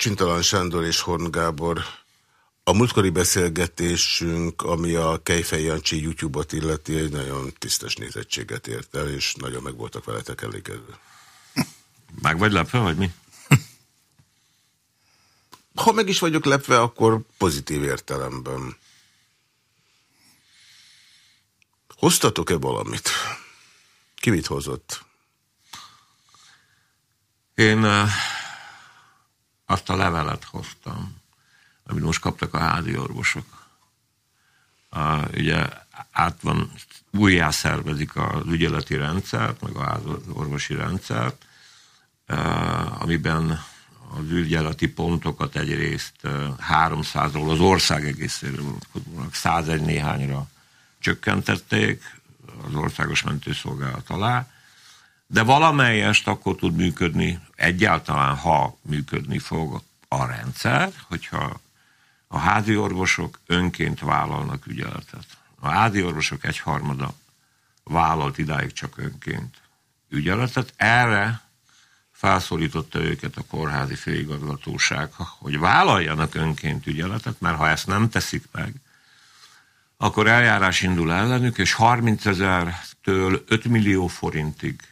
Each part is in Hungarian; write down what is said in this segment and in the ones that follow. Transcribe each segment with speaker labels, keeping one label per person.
Speaker 1: Csintalan Sándor és Horn Gábor. A múltkori beszélgetésünk, ami a Kejfej Jancsi YouTube-ot illeti, egy nagyon tisztes nézettséget ért el, és nagyon meg voltak veletek elégedve.
Speaker 2: Meg vagy lepve, vagy mi?
Speaker 1: Ha meg is vagyok lepve, akkor pozitív értelemben. Hoztatok-e valamit? Ki mit hozott?
Speaker 2: Én uh, azt a levelet hoztam, amit most kaptak a házi orvosok. Uh, ugye át van, újjá szervezik az ügyeleti rendszert, meg az orvosi rendszert, amiben az ügyeleti pontokat egyrészt 300-ról az ország egészéről vonatkozólag 101 néhányra csökkentették az országos mentőszolgálat alá, de valamelyest akkor tud működni, egyáltalán ha működni fog a rendszer, hogyha a házi orvosok önként vállalnak ügyeletet. A házi orvosok egyharmada vállalt idáig csak önként ügyeletet. Erre felszólította őket a kórházi főigazgatóság, hogy vállaljanak önként ügyeletet, mert ha ezt nem teszik meg, akkor eljárás indul ellenük, és 30 ezertől 5 millió forintig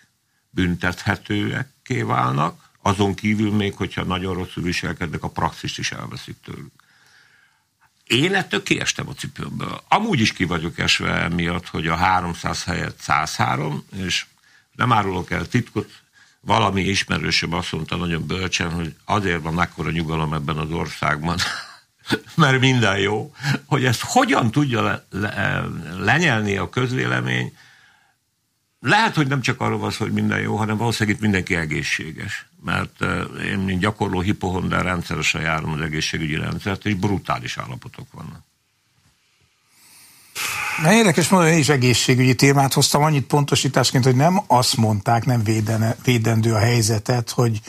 Speaker 2: büntethetőekké válnak, azon kívül még, hogyha nagyon rosszul viselkednek, a praxis is elveszik tőlük. Én ettől kiestem a cipőmből. Amúgy is ki vagyok esve miatt, hogy a 300 helyett 103, és nem árulok el titkot, valami ismerősöm azt mondta nagyon bölcsen, hogy azért van mekkora nyugalom ebben az országban, mert minden jó, hogy ezt hogyan tudja le, le, lenyelni a közvélemény, lehet, hogy nem csak arról van hogy minden jó, hanem valószínűleg itt mindenki egészséges. Mert én, mint gyakorló hipohondán rendszeresen járom az egészségügyi rendszert, és brutális állapotok vannak.
Speaker 3: Na érdekes mondani, én is egészségügyi témát hoztam, annyit pontosításként, hogy nem azt mondták, nem védene, védendő a helyzetet, hogy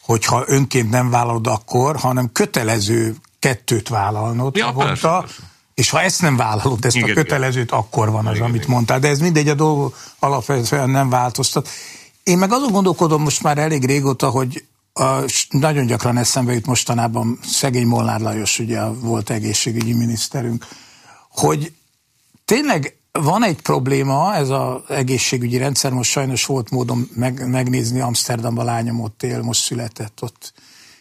Speaker 3: hogyha önként nem vállalod akkor, hanem kötelező kettőt vállalnod
Speaker 2: ja,
Speaker 3: mondta,
Speaker 2: persze, persze.
Speaker 3: És ha ezt nem vállalod, ezt igen, a kötelezőt, igen. akkor van az, igen, amit igen. mondtál. De ez mindegy, a dolog alapvetően nem változtat. Én meg azon gondolkodom most már elég régóta, hogy a, nagyon gyakran eszembe jut mostanában szegény Molnár Lajos, ugye volt egészségügyi miniszterünk, hogy tényleg van egy probléma, ez az egészségügyi rendszer, most sajnos volt módon meg, megnézni, Amsterdamban lányom ott él, most született ott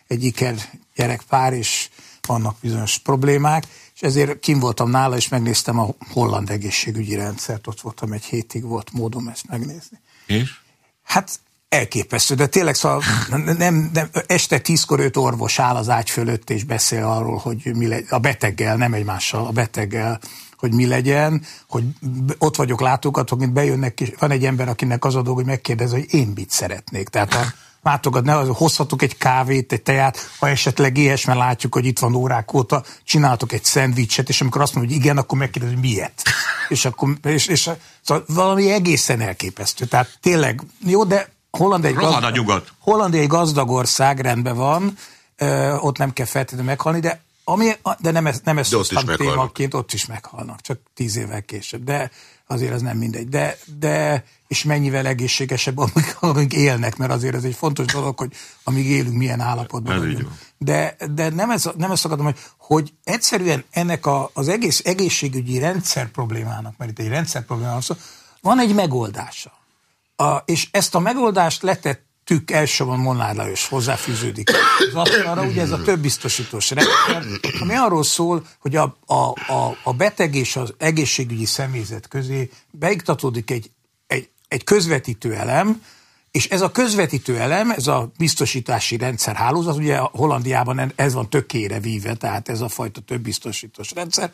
Speaker 3: egy iker gyerekpár, és vannak bizonyos problémák, és ezért kim voltam nála, és megnéztem a holland egészségügyi rendszert, ott voltam egy hétig, volt módom ezt megnézni.
Speaker 2: És?
Speaker 3: Hát elképesztő, de tényleg szóval nem, nem, este tízkor öt orvos áll az ágy fölött, és beszél arról, hogy mi legy, a beteggel, nem egymással, a beteggel, hogy mi legyen, hogy ott vagyok látogatók, mint bejönnek, és van egy ember, akinek az a dolog, hogy megkérdez, hogy én mit szeretnék. Tehát a látogat, ne, hozhatok egy kávét, egy teát, ha esetleg éhes, mert látjuk, hogy itt van órák óta, csináltok egy szendvicset, és amikor azt mondja, hogy igen, akkor megkérdez, hogy miért. és akkor, és, és szóval valami egészen elképesztő. Tehát tényleg, jó, de Hollandia egy,
Speaker 2: gazdag, nyugat.
Speaker 3: Hollandia egy gazdag ország, rendben van, ö, ott nem kell feltétlenül meghalni, de ami, de nem, ez, nem ezt hoztam témaként, ott is meghalnak, csak tíz évvel később. De azért az nem mindegy. De, de és mennyivel egészségesebb, amíg, amíg élnek, mert azért ez egy fontos dolog, hogy amíg élünk, milyen állapotban vagyunk. De, de nem, ez, nem ezt akarom, hogy, hogy egyszerűen ennek a, az egész egészségügyi rendszer problémának, mert itt egy rendszer problémának van egy megoldása. A, és ezt a megoldást letett tük elsősorban Molnár Lajos hozzáfűződik. Az asztalra, ugye ez a több biztosítós rendszer, ami arról szól, hogy a, a, a, a beteg és az egészségügyi személyzet közé beiktatódik egy, egy, egy közvetítő elem, és ez a közvetítő elem, ez a biztosítási rendszer hálózat, ugye Hollandiában ez van tökére víve, tehát ez a fajta több biztosítós rendszer,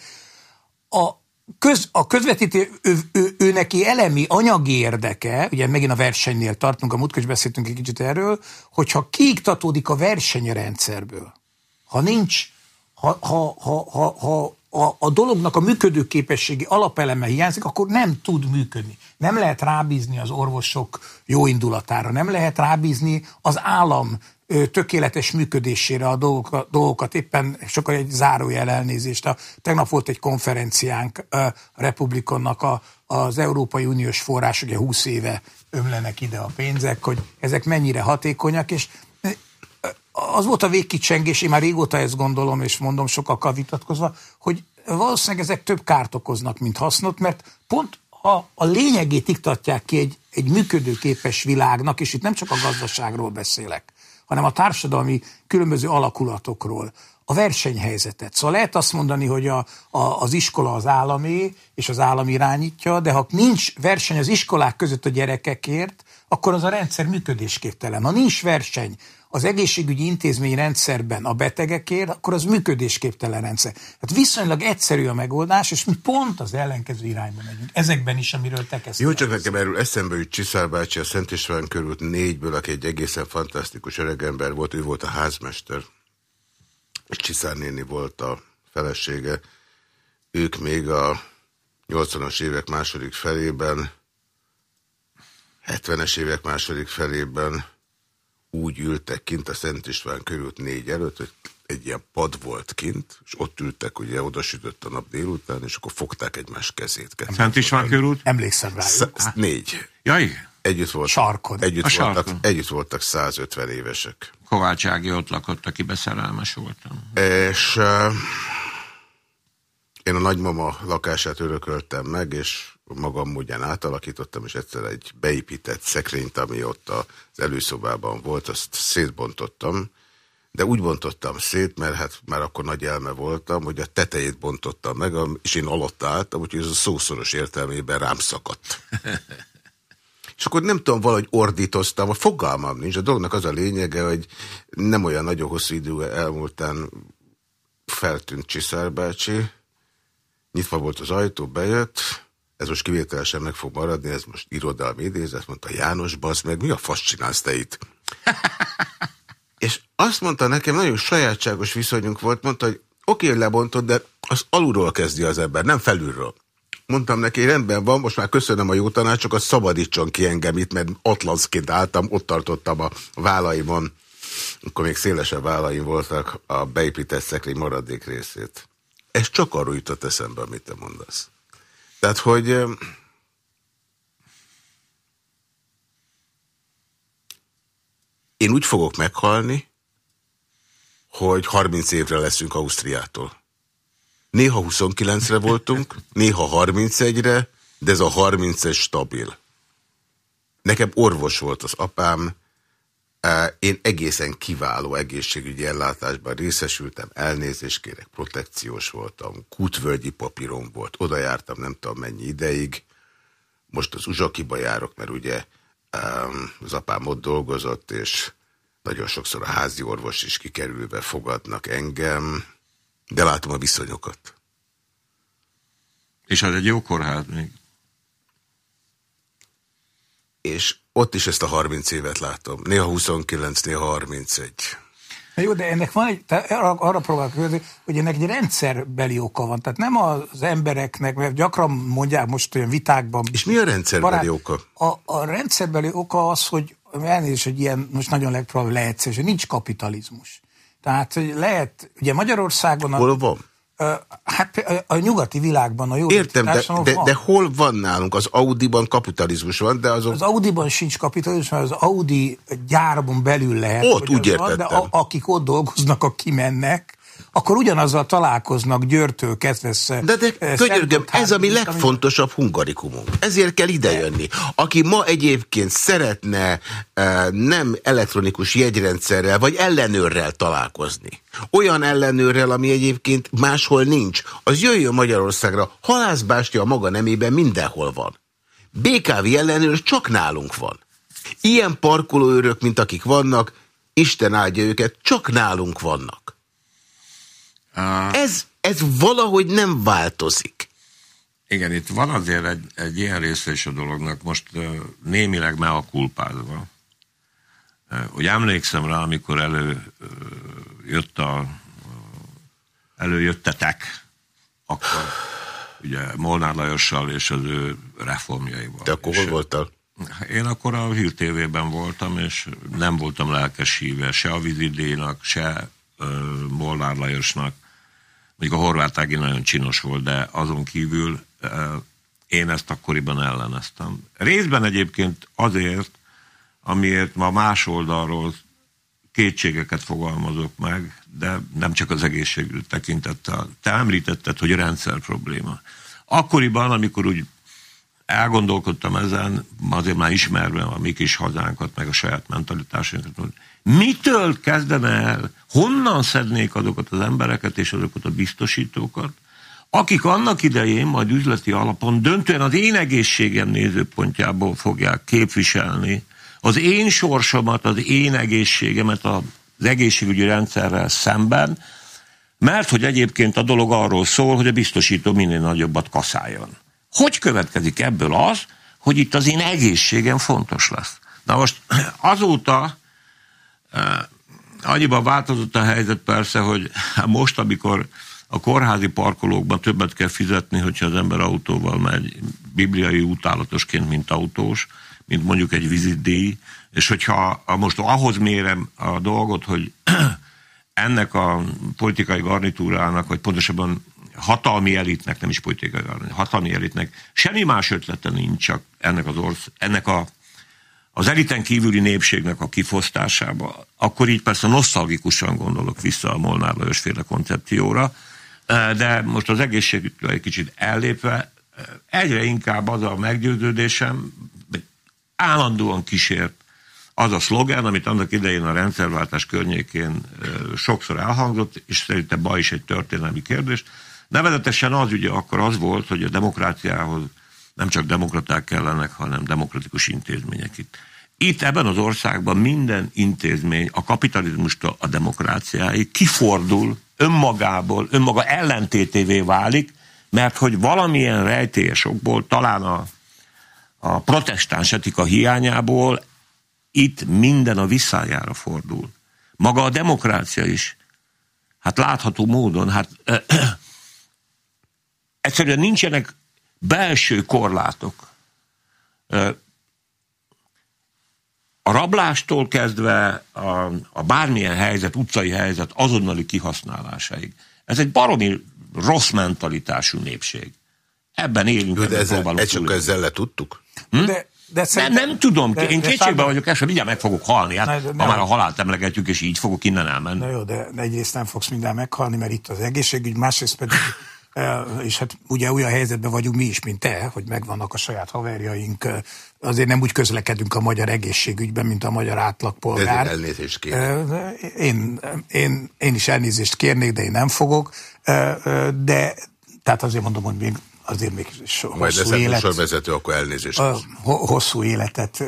Speaker 3: a, köz, a közvetítő, ő, ő, ő, neki elemi anyagi érdeke, ugye megint a versenynél tartunk, a múltkor beszéltünk egy kicsit erről, hogyha kiiktatódik a versenyrendszerből, ha nincs, ha, ha, ha, ha, ha a, a dolognak a működőképességi alapeleme hiányzik, akkor nem tud működni. Nem lehet rábízni az orvosok jó indulatára, nem lehet rábízni az állam tökéletes működésére a dolgokat, éppen sokkal egy zárójel elnézést. A, tegnap volt egy konferenciánk a Republikonnak a, az Európai Uniós forrás, ugye 20 éve ömlenek ide a pénzek, hogy ezek mennyire hatékonyak, és az volt a végkicsengés, én már régóta ezt gondolom, és mondom sokakkal vitatkozva, hogy valószínűleg ezek több kárt okoznak, mint hasznot, mert pont ha a lényegét iktatják ki egy, egy működőképes világnak, és itt nem csak a gazdaságról beszélek, hanem a társadalmi különböző alakulatokról, a versenyhelyzetet. Szóval lehet azt mondani, hogy a, a, az iskola az állami, és az állam irányítja, de ha nincs verseny az iskolák között a gyerekekért, akkor az a rendszer működésképtelen. Ha nincs verseny az egészségügyi intézmény rendszerben a betegekért, akkor az működésképtelen rendszer. Hát viszonylag egyszerű a megoldás, és mi pont az ellenkező irányba megyünk. Ezekben is, amiről te kezdtél.
Speaker 1: Jó, csak nekem erről eszembe jut Csiszár bácsi a Szent István körül négyből, aki egy egészen fantasztikus öregember volt, ő volt a házmester. És Csiszár néni volt a felesége. Ők még a 80-as évek második felében, 70-es évek második felében úgy ültek kint a Szent István körült négy előtt, hogy egy ilyen pad volt kint, és ott ültek, ugye oda sütött a nap délután, és akkor fogták egymás kezét.
Speaker 2: Kettőt. Szent István körült?
Speaker 3: Emlékszem rá.
Speaker 1: Sz négy.
Speaker 2: Jaj.
Speaker 1: Együtt voltak,
Speaker 3: Sarkod.
Speaker 1: Együtt, a voltak, sarkod. együtt voltak 150 évesek.
Speaker 2: Kovács Ági ott lakott, aki beszerelmes voltam.
Speaker 1: És uh, én a nagymama lakását örököltem meg, és magam módján átalakítottam, és egyszer egy beépített szekrényt, ami ott az előszobában volt, azt szétbontottam, de úgy bontottam szét, mert hát már akkor nagy elme voltam, hogy a tetejét bontottam meg, és én alatt álltam, úgyhogy ez a szószoros értelmében rám szakadt. és akkor nem tudom, valahogy ordítoztam, a fogalmam nincs. A dolognak az a lényege, hogy nem olyan nagyon hosszú idő elmúltán feltűnt Csiszár bácsi, nyitva volt az ajtó, bejött, ez most kivételesen meg fog maradni, ez most irodalmi idézet, mondta János, basz meg, mi a fasz csinálsz te itt? És azt mondta nekem, nagyon sajátságos viszonyunk volt, mondta, hogy oké, hogy lebontod, de az alulról kezdi az ember, nem felülről. Mondtam neki, rendben van, most már köszönöm a jó tanácsokat, szabadítson ki engem itt, mert atlaszként álltam, ott tartottam a vállaimon, akkor még szélesebb vállaim voltak a beépített szekrény maradék részét. Ez csak arról jutott eszembe, amit te mondasz. Tehát, hogy én úgy fogok meghalni, hogy 30 évre leszünk Ausztriától. Néha 29-re voltunk, néha 31-re, de ez a 30 stabil. Nekem orvos volt az apám, én egészen kiváló egészségügyi ellátásban részesültem, elnézést kérek, protekciós voltam, kutvölgyi papírom volt, oda jártam nem tudom mennyi ideig, most az Uzsakiba járok, mert ugye az apám ott dolgozott, és nagyon sokszor a házi orvos is kikerülve fogadnak engem, de látom a viszonyokat.
Speaker 2: És az egy jó kórház még.
Speaker 1: És ott is ezt a 30 évet látom. Néha 29, néha 31.
Speaker 3: Na jó, de ennek van egy, arra, arra próbálok kérdezni, hogy ennek egy rendszerbeli oka van. Tehát nem az embereknek, mert gyakran mondják most olyan vitákban.
Speaker 1: És mi a rendszerbeli barát, oka?
Speaker 3: A, a rendszerbeli oka az, hogy elnézést, hogy ilyen most nagyon legpróbálom hogy nincs kapitalizmus. Tehát hogy lehet, ugye Magyarországon...
Speaker 1: Hol van?
Speaker 3: Hát a nyugati világban a jó
Speaker 1: Értem, de, de, de hol van nálunk? Az Audiban kapitalizmus van, de azok...
Speaker 3: Az Audiban sincs kapitalizmus, mert az Audi gyárban belül lehet.
Speaker 1: Ott úgy értettem. Van, de
Speaker 3: a, akik ott dolgoznak, a kimennek, akkor ugyanazzal találkoznak Győrtől kezdve
Speaker 1: De, de könyörgöm, ez a mi legfontosabb hungarikumunk. Ezért kell idejönni. Aki ma egyébként szeretne e, nem elektronikus jegyrendszerrel, vagy ellenőrrel találkozni, olyan ellenőrrel, ami egyébként máshol nincs, az jöjjön Magyarországra. Halászbástya a maga nemében mindenhol van. BKV ellenőr csak nálunk van. Ilyen parkolóőrök, mint akik vannak, Isten áldja őket, csak nálunk vannak. Uh, ez, ez valahogy nem változik.
Speaker 2: Igen, itt van azért egy, egy ilyen része is a dolognak, most uh, némileg meakulpázva. Uh, hogy emlékszem rá, amikor elő uh, jött a, uh, előjöttetek, akkor ugye Molnár Lajossal és az ő reformjaival.
Speaker 1: Te akkor hol voltál?
Speaker 2: Én akkor a Hír TV-ben voltam, és nem voltam lelkes híve se a Vizidénak, se Molnár Lajosnak. Még a horvát Ági nagyon csinos volt, de azon kívül én ezt akkoriban elleneztem. Részben egyébként azért, amiért ma más oldalról kétségeket fogalmazok meg, de nem csak az egészségügy tekintettel. Te említetted, hogy rendszer probléma. Akkoriban, amikor úgy elgondolkodtam ezen, azért már ismerve a mi kis hazánkat, meg a saját mentalitásunkat, mitől kezdene el, honnan szednék azokat az embereket és azokat a biztosítókat, akik annak idején majd üzleti alapon döntően az én egészségem nézőpontjából fogják képviselni az én sorsomat, az én egészségemet az egészségügyi rendszerrel szemben, mert hogy egyébként a dolog arról szól, hogy a biztosító minél nagyobbat kaszáljon. Hogy következik ebből az, hogy itt az én egészségem fontos lesz? Na most azóta annyiban változott a helyzet persze, hogy most, amikor a kórházi parkolókban többet kell fizetni, hogyha az ember autóval megy, bibliai utálatosként, mint autós, mint mondjuk egy vizitdíj, és hogyha most ahhoz mérem a dolgot, hogy ennek a politikai garnitúrának, vagy pontosabban hatalmi elitnek, nem is politikai garnitúrának, hatalmi elitnek semmi más ötlete nincs csak ennek az orsz, ennek a az eliten kívüli népségnek a kifosztásába, akkor így persze nosztalgikusan gondolok vissza a Molnár Lajos féle koncepcióra, de most az egészségügytől egy kicsit ellépve, egyre inkább az a meggyőződésem, állandóan kísért az a szlogen, amit annak idején a rendszerváltás környékén sokszor elhangzott, és szerintem baj is egy történelmi kérdés. Nevezetesen az ugye akkor az volt, hogy a demokráciához nem csak demokraták kellenek, hanem demokratikus intézmények itt. Itt ebben az országban minden intézmény a kapitalizmustól a demokráciáig kifordul önmagából, önmaga ellentétévé válik, mert hogy valamilyen rejtélyes okból, talán a, a protestáns etika hiányából itt minden a visszájára fordul. Maga a demokrácia is. Hát látható módon, hát ö, ö, egyszerűen nincsenek belső korlátok. A rablástól kezdve a, a bármilyen helyzet, utcai helyzet azonnali kihasználásáig. Ez egy baromi rossz mentalitású népség. Ebben élünk.
Speaker 1: Jó, de ezzel, egy csak ezzel le tudtuk?
Speaker 2: Hm? De, de nem, nem tudom, de, én kétségben vagyok, ezt mindjárt meg fogok halni. Hát, de, ha már a halált emlegetjük, és így fogok innen elmenni.
Speaker 3: Na jó, de, de egyrészt nem fogsz mindjárt meghalni, mert itt az egészségügy, másrészt pedig és hát ugye olyan helyzetben vagyunk mi is, mint te, hogy megvannak a saját haverjaink, azért nem úgy közlekedünk a magyar egészségügyben, mint a magyar átlagpolgár.
Speaker 1: De elnézést
Speaker 3: Én, én, én is elnézést kérnék, de én nem fogok. De tehát azért mondom, hogy még azért még
Speaker 1: hosszú Majd lesz élet, sorvezető, akkor elnézést.
Speaker 3: Hosszú életet,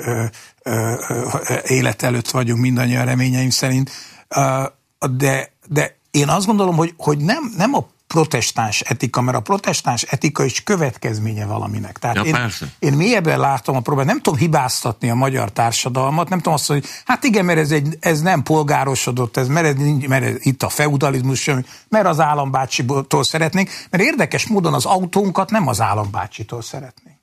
Speaker 3: élet előtt vagyunk mindannyian reményeim szerint. De, de én azt gondolom, hogy, hogy nem, nem a protestáns etika, mert a protestáns etika is következménye valaminek. Tehát ja, én, persze. én mélyebben látom a problémát, nem tudom hibáztatni a magyar társadalmat, nem tudom azt mondani, hogy hát igen, mert ez, egy, ez nem polgárosodott, ez, mert, ez, mert ez, itt a feudalizmus, mert az állambácsitól szeretnénk, mert érdekes módon az autónkat nem az állambácsitól szeretnénk.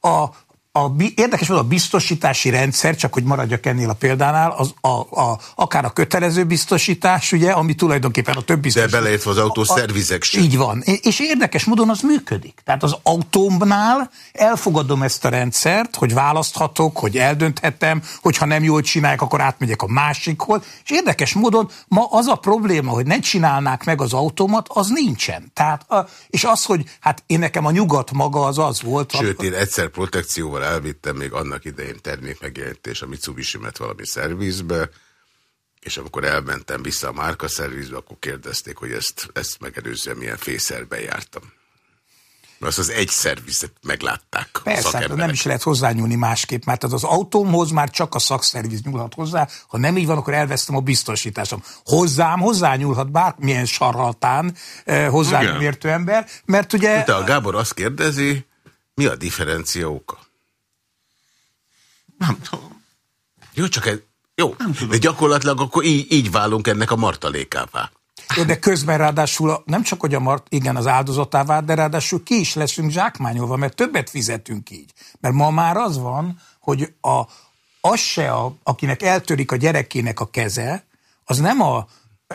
Speaker 3: A, a, érdekes volt a biztosítási rendszer, csak hogy maradjak ennél a példánál, az a, a, akár a kötelező biztosítás, ugye, ami tulajdonképpen a többi biztosítás.
Speaker 1: De beleértve az autó szervizek sem.
Speaker 3: Így van. És érdekes módon az működik. Tehát az autómnál elfogadom ezt a rendszert, hogy választhatok, hogy eldönthetem, hogy ha nem jól csinálják, akkor átmegyek a másikhoz. És érdekes módon ma az a probléma, hogy ne csinálnák meg az autómat, az nincsen. Tehát, a, és az, hogy hát én nekem a nyugat maga az az volt.
Speaker 1: Sőt, én egyszer protekcióval amikor elvittem még annak idején termékmegjelenítés a mitsubishi valami szervizbe, és amikor elmentem vissza a márka szervizbe, akkor kérdezték, hogy ezt, ezt megelőzően milyen fészerbe jártam. Azt az egy szervizet meglátták.
Speaker 3: Persze, hát nem is lehet hozzányúlni másképp, mert az, az autómhoz már csak a szakszerviz nyúlhat hozzá. Ha nem így van, akkor elvesztem a biztosításom. Hozzám hozzányúlhat bármilyen sarlatán eh, hozzám értő ember, mert ugye...
Speaker 1: De a Gábor azt kérdezi, mi a differencia oka?
Speaker 2: Nem tudom.
Speaker 1: Jó, csak egy, jó. Nem tudom. De gyakorlatilag akkor így, így válunk ennek a martalékává.
Speaker 3: Jó, de közben ráadásul nem csak, hogy a mart, igen, az áldozatává, de ráadásul ki is leszünk zsákmányolva, mert többet fizetünk így. Mert ma már az van, hogy a, az se, a, akinek eltörik a gyerekének a keze, az nem a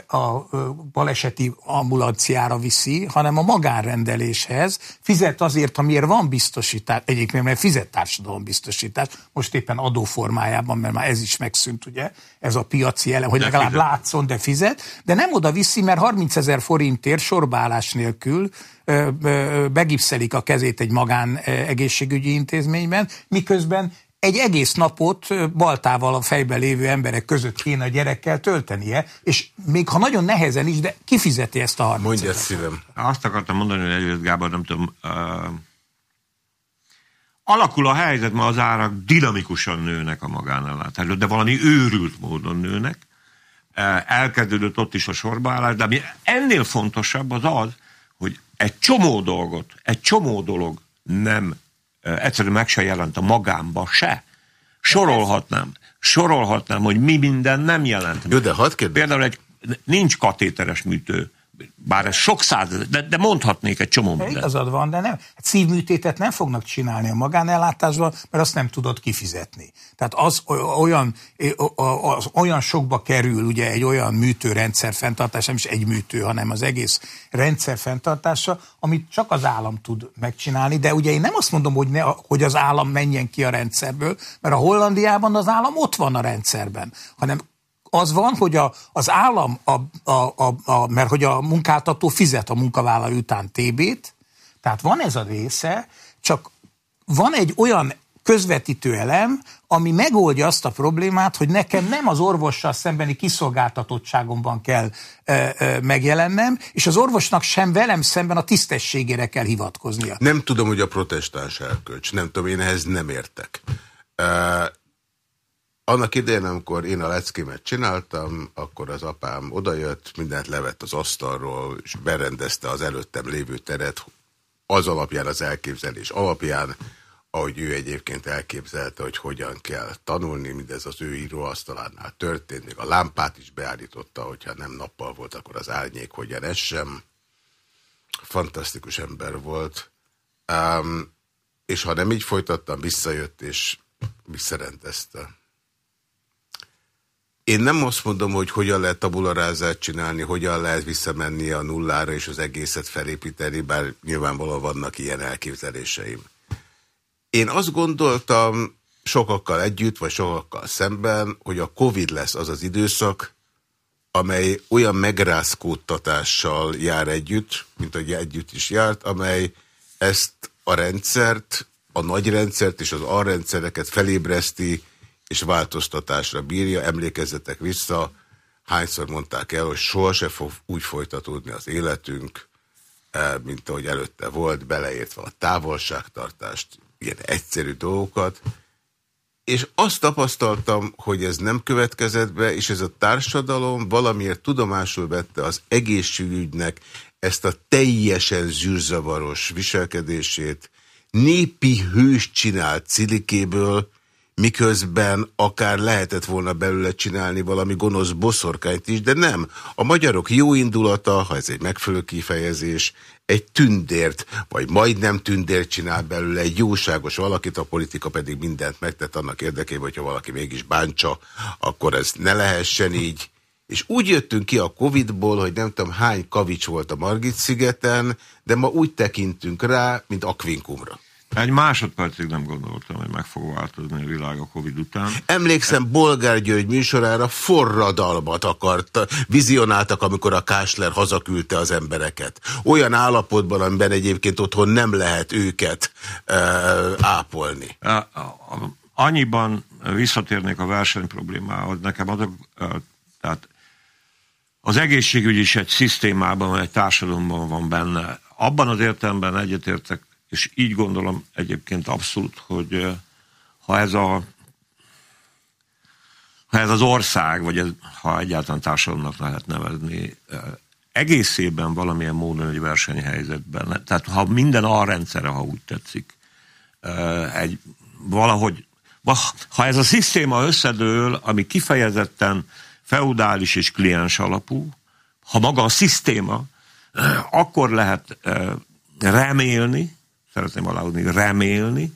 Speaker 3: a baleseti ambulanciára viszi, hanem a magánrendeléshez. Fizet azért, amiért van biztosítás, egyébként mert fizet biztosítás, most éppen adóformájában, mert már ez is megszűnt, ugye, ez a piaci elem, hogy de legalább fizet. látszon, de fizet, de nem oda viszi, mert 30 ezer forintért sorbálás nélkül begipszelik a kezét egy magán egészségügyi intézményben, miközben egy egész napot baltával a fejben lévő emberek között kéne a gyerekkel töltenie, és még ha nagyon nehezen is, de kifizeti ezt a 30
Speaker 1: Mondja szívem.
Speaker 2: Azt akartam mondani, hogy előtt Gábor, nem tudom, uh, alakul a helyzet, ma az árak dinamikusan nőnek a magánellátásra, de valami őrült módon nőnek. Uh, elkezdődött ott is a sorbaállás, de ami ennél fontosabb az az, hogy egy csomó dolgot, egy csomó dolog nem egyszerűen meg se jelent a magámba se. Sorolhatnám, sorolhatnám, hogy mi minden nem jelent.
Speaker 1: Jó, de hadd
Speaker 2: Például egy, nincs katéteres műtő bár ez sok száz, de, de mondhatnék egy csomó mindent.
Speaker 3: Igazad van, de nem. Hát szívműtétet nem fognak csinálni a magánellátásban, mert azt nem tudod kifizetni. Tehát az olyan, az olyan sokba kerül ugye egy olyan műtőrendszer fenntartása, nem is egy műtő, hanem az egész rendszer fenntartása, amit csak az állam tud megcsinálni, de ugye én nem azt mondom, hogy, ne, hogy az állam menjen ki a rendszerből, mert a Hollandiában az állam ott van a rendszerben, hanem az van, hogy a, az állam, a, a, a, a, mert hogy a munkáltató fizet a munkavállaló után TB-t, tehát van ez a része, csak van egy olyan közvetítő elem, ami megoldja azt a problémát, hogy nekem nem az orvossal szembeni kiszolgáltatottságomban kell ö, ö, megjelennem, és az orvosnak sem velem szemben a tisztességére kell hivatkoznia.
Speaker 1: Nem tudom, hogy a protestáns elkölcs, nem tudom, én ehhez nem értek. Annak idején, amikor én a leckémet csináltam, akkor az apám odajött, mindent levett az asztalról, és berendezte az előttem lévő teret az alapján, az elképzelés alapján, ahogy ő egyébként elképzelte, hogy hogyan kell tanulni, mindez az ő íróasztalánál történt, még a lámpát is beállította, hogyha nem nappal volt, akkor az árnyék hogyan ez sem. Fantasztikus ember volt. Um, és ha nem így folytattam, visszajött és visszarendezte. Én nem azt mondom, hogy hogyan lehet tabularázát csinálni, hogyan lehet visszamenni a nullára és az egészet felépíteni, bár nyilvánvalóan vannak ilyen elképzeléseim. Én azt gondoltam sokakkal együtt, vagy sokakkal szemben, hogy a Covid lesz az az időszak, amely olyan megrázkódtatással jár együtt, mint ahogy együtt is járt, amely ezt a rendszert, a nagy rendszert és az alrendszereket felébreszti, és változtatásra bírja. Emlékezzetek vissza, hányszor mondták el, hogy sohasem fog úgy folytatódni az életünk, eh, mint ahogy előtte volt, beleértve a távolságtartást, ilyen egyszerű dolgokat, és azt tapasztaltam, hogy ez nem következett be, és ez a társadalom valamiért tudomásul vette az egészségügynek ezt a teljesen zűrzavaros viselkedését, népi hős csinált cilikéből, miközben akár lehetett volna belőle csinálni valami gonosz boszorkányt is, de nem. A magyarok jó indulata, ha ez egy megfelelő kifejezés, egy tündért, vagy majdnem tündért csinál belőle egy jóságos valakit, a politika pedig mindent megtett annak érdekében, hogyha valaki mégis bántsa, akkor ez ne lehessen így. És úgy jöttünk ki a Covid-ból, hogy nem tudom hány kavics volt a Margit-szigeten, de ma úgy tekintünk rá, mint akvinkumra.
Speaker 2: Egy másodpercig nem gondoltam, hogy meg fog változni a világ a Covid után.
Speaker 1: Emlékszem, Bolgár György műsorára forradalmat akart, vizionáltak, amikor a Kásler hazaküldte az embereket. Olyan állapotban, amiben egyébként otthon nem lehet őket e, ápolni.
Speaker 2: Annyiban visszatérnék a verseny problémához. Nekem azok, tehát az egészségügy is egy szisztémában, egy társadalomban van benne. Abban az értelemben egyetértek és így gondolom egyébként abszolút, hogy ha ez a ha ez az ország, vagy ez, ha egyáltalán társadalomnak lehet nevezni, egészében valamilyen módon egy versenyhelyzetben, tehát ha minden a rendszere, ha úgy tetszik, egy valahogy, ha ez a szisztéma összedől, ami kifejezetten feudális és kliens alapú, ha maga a szisztéma, akkor lehet remélni, szeretném aláhúzni, remélni,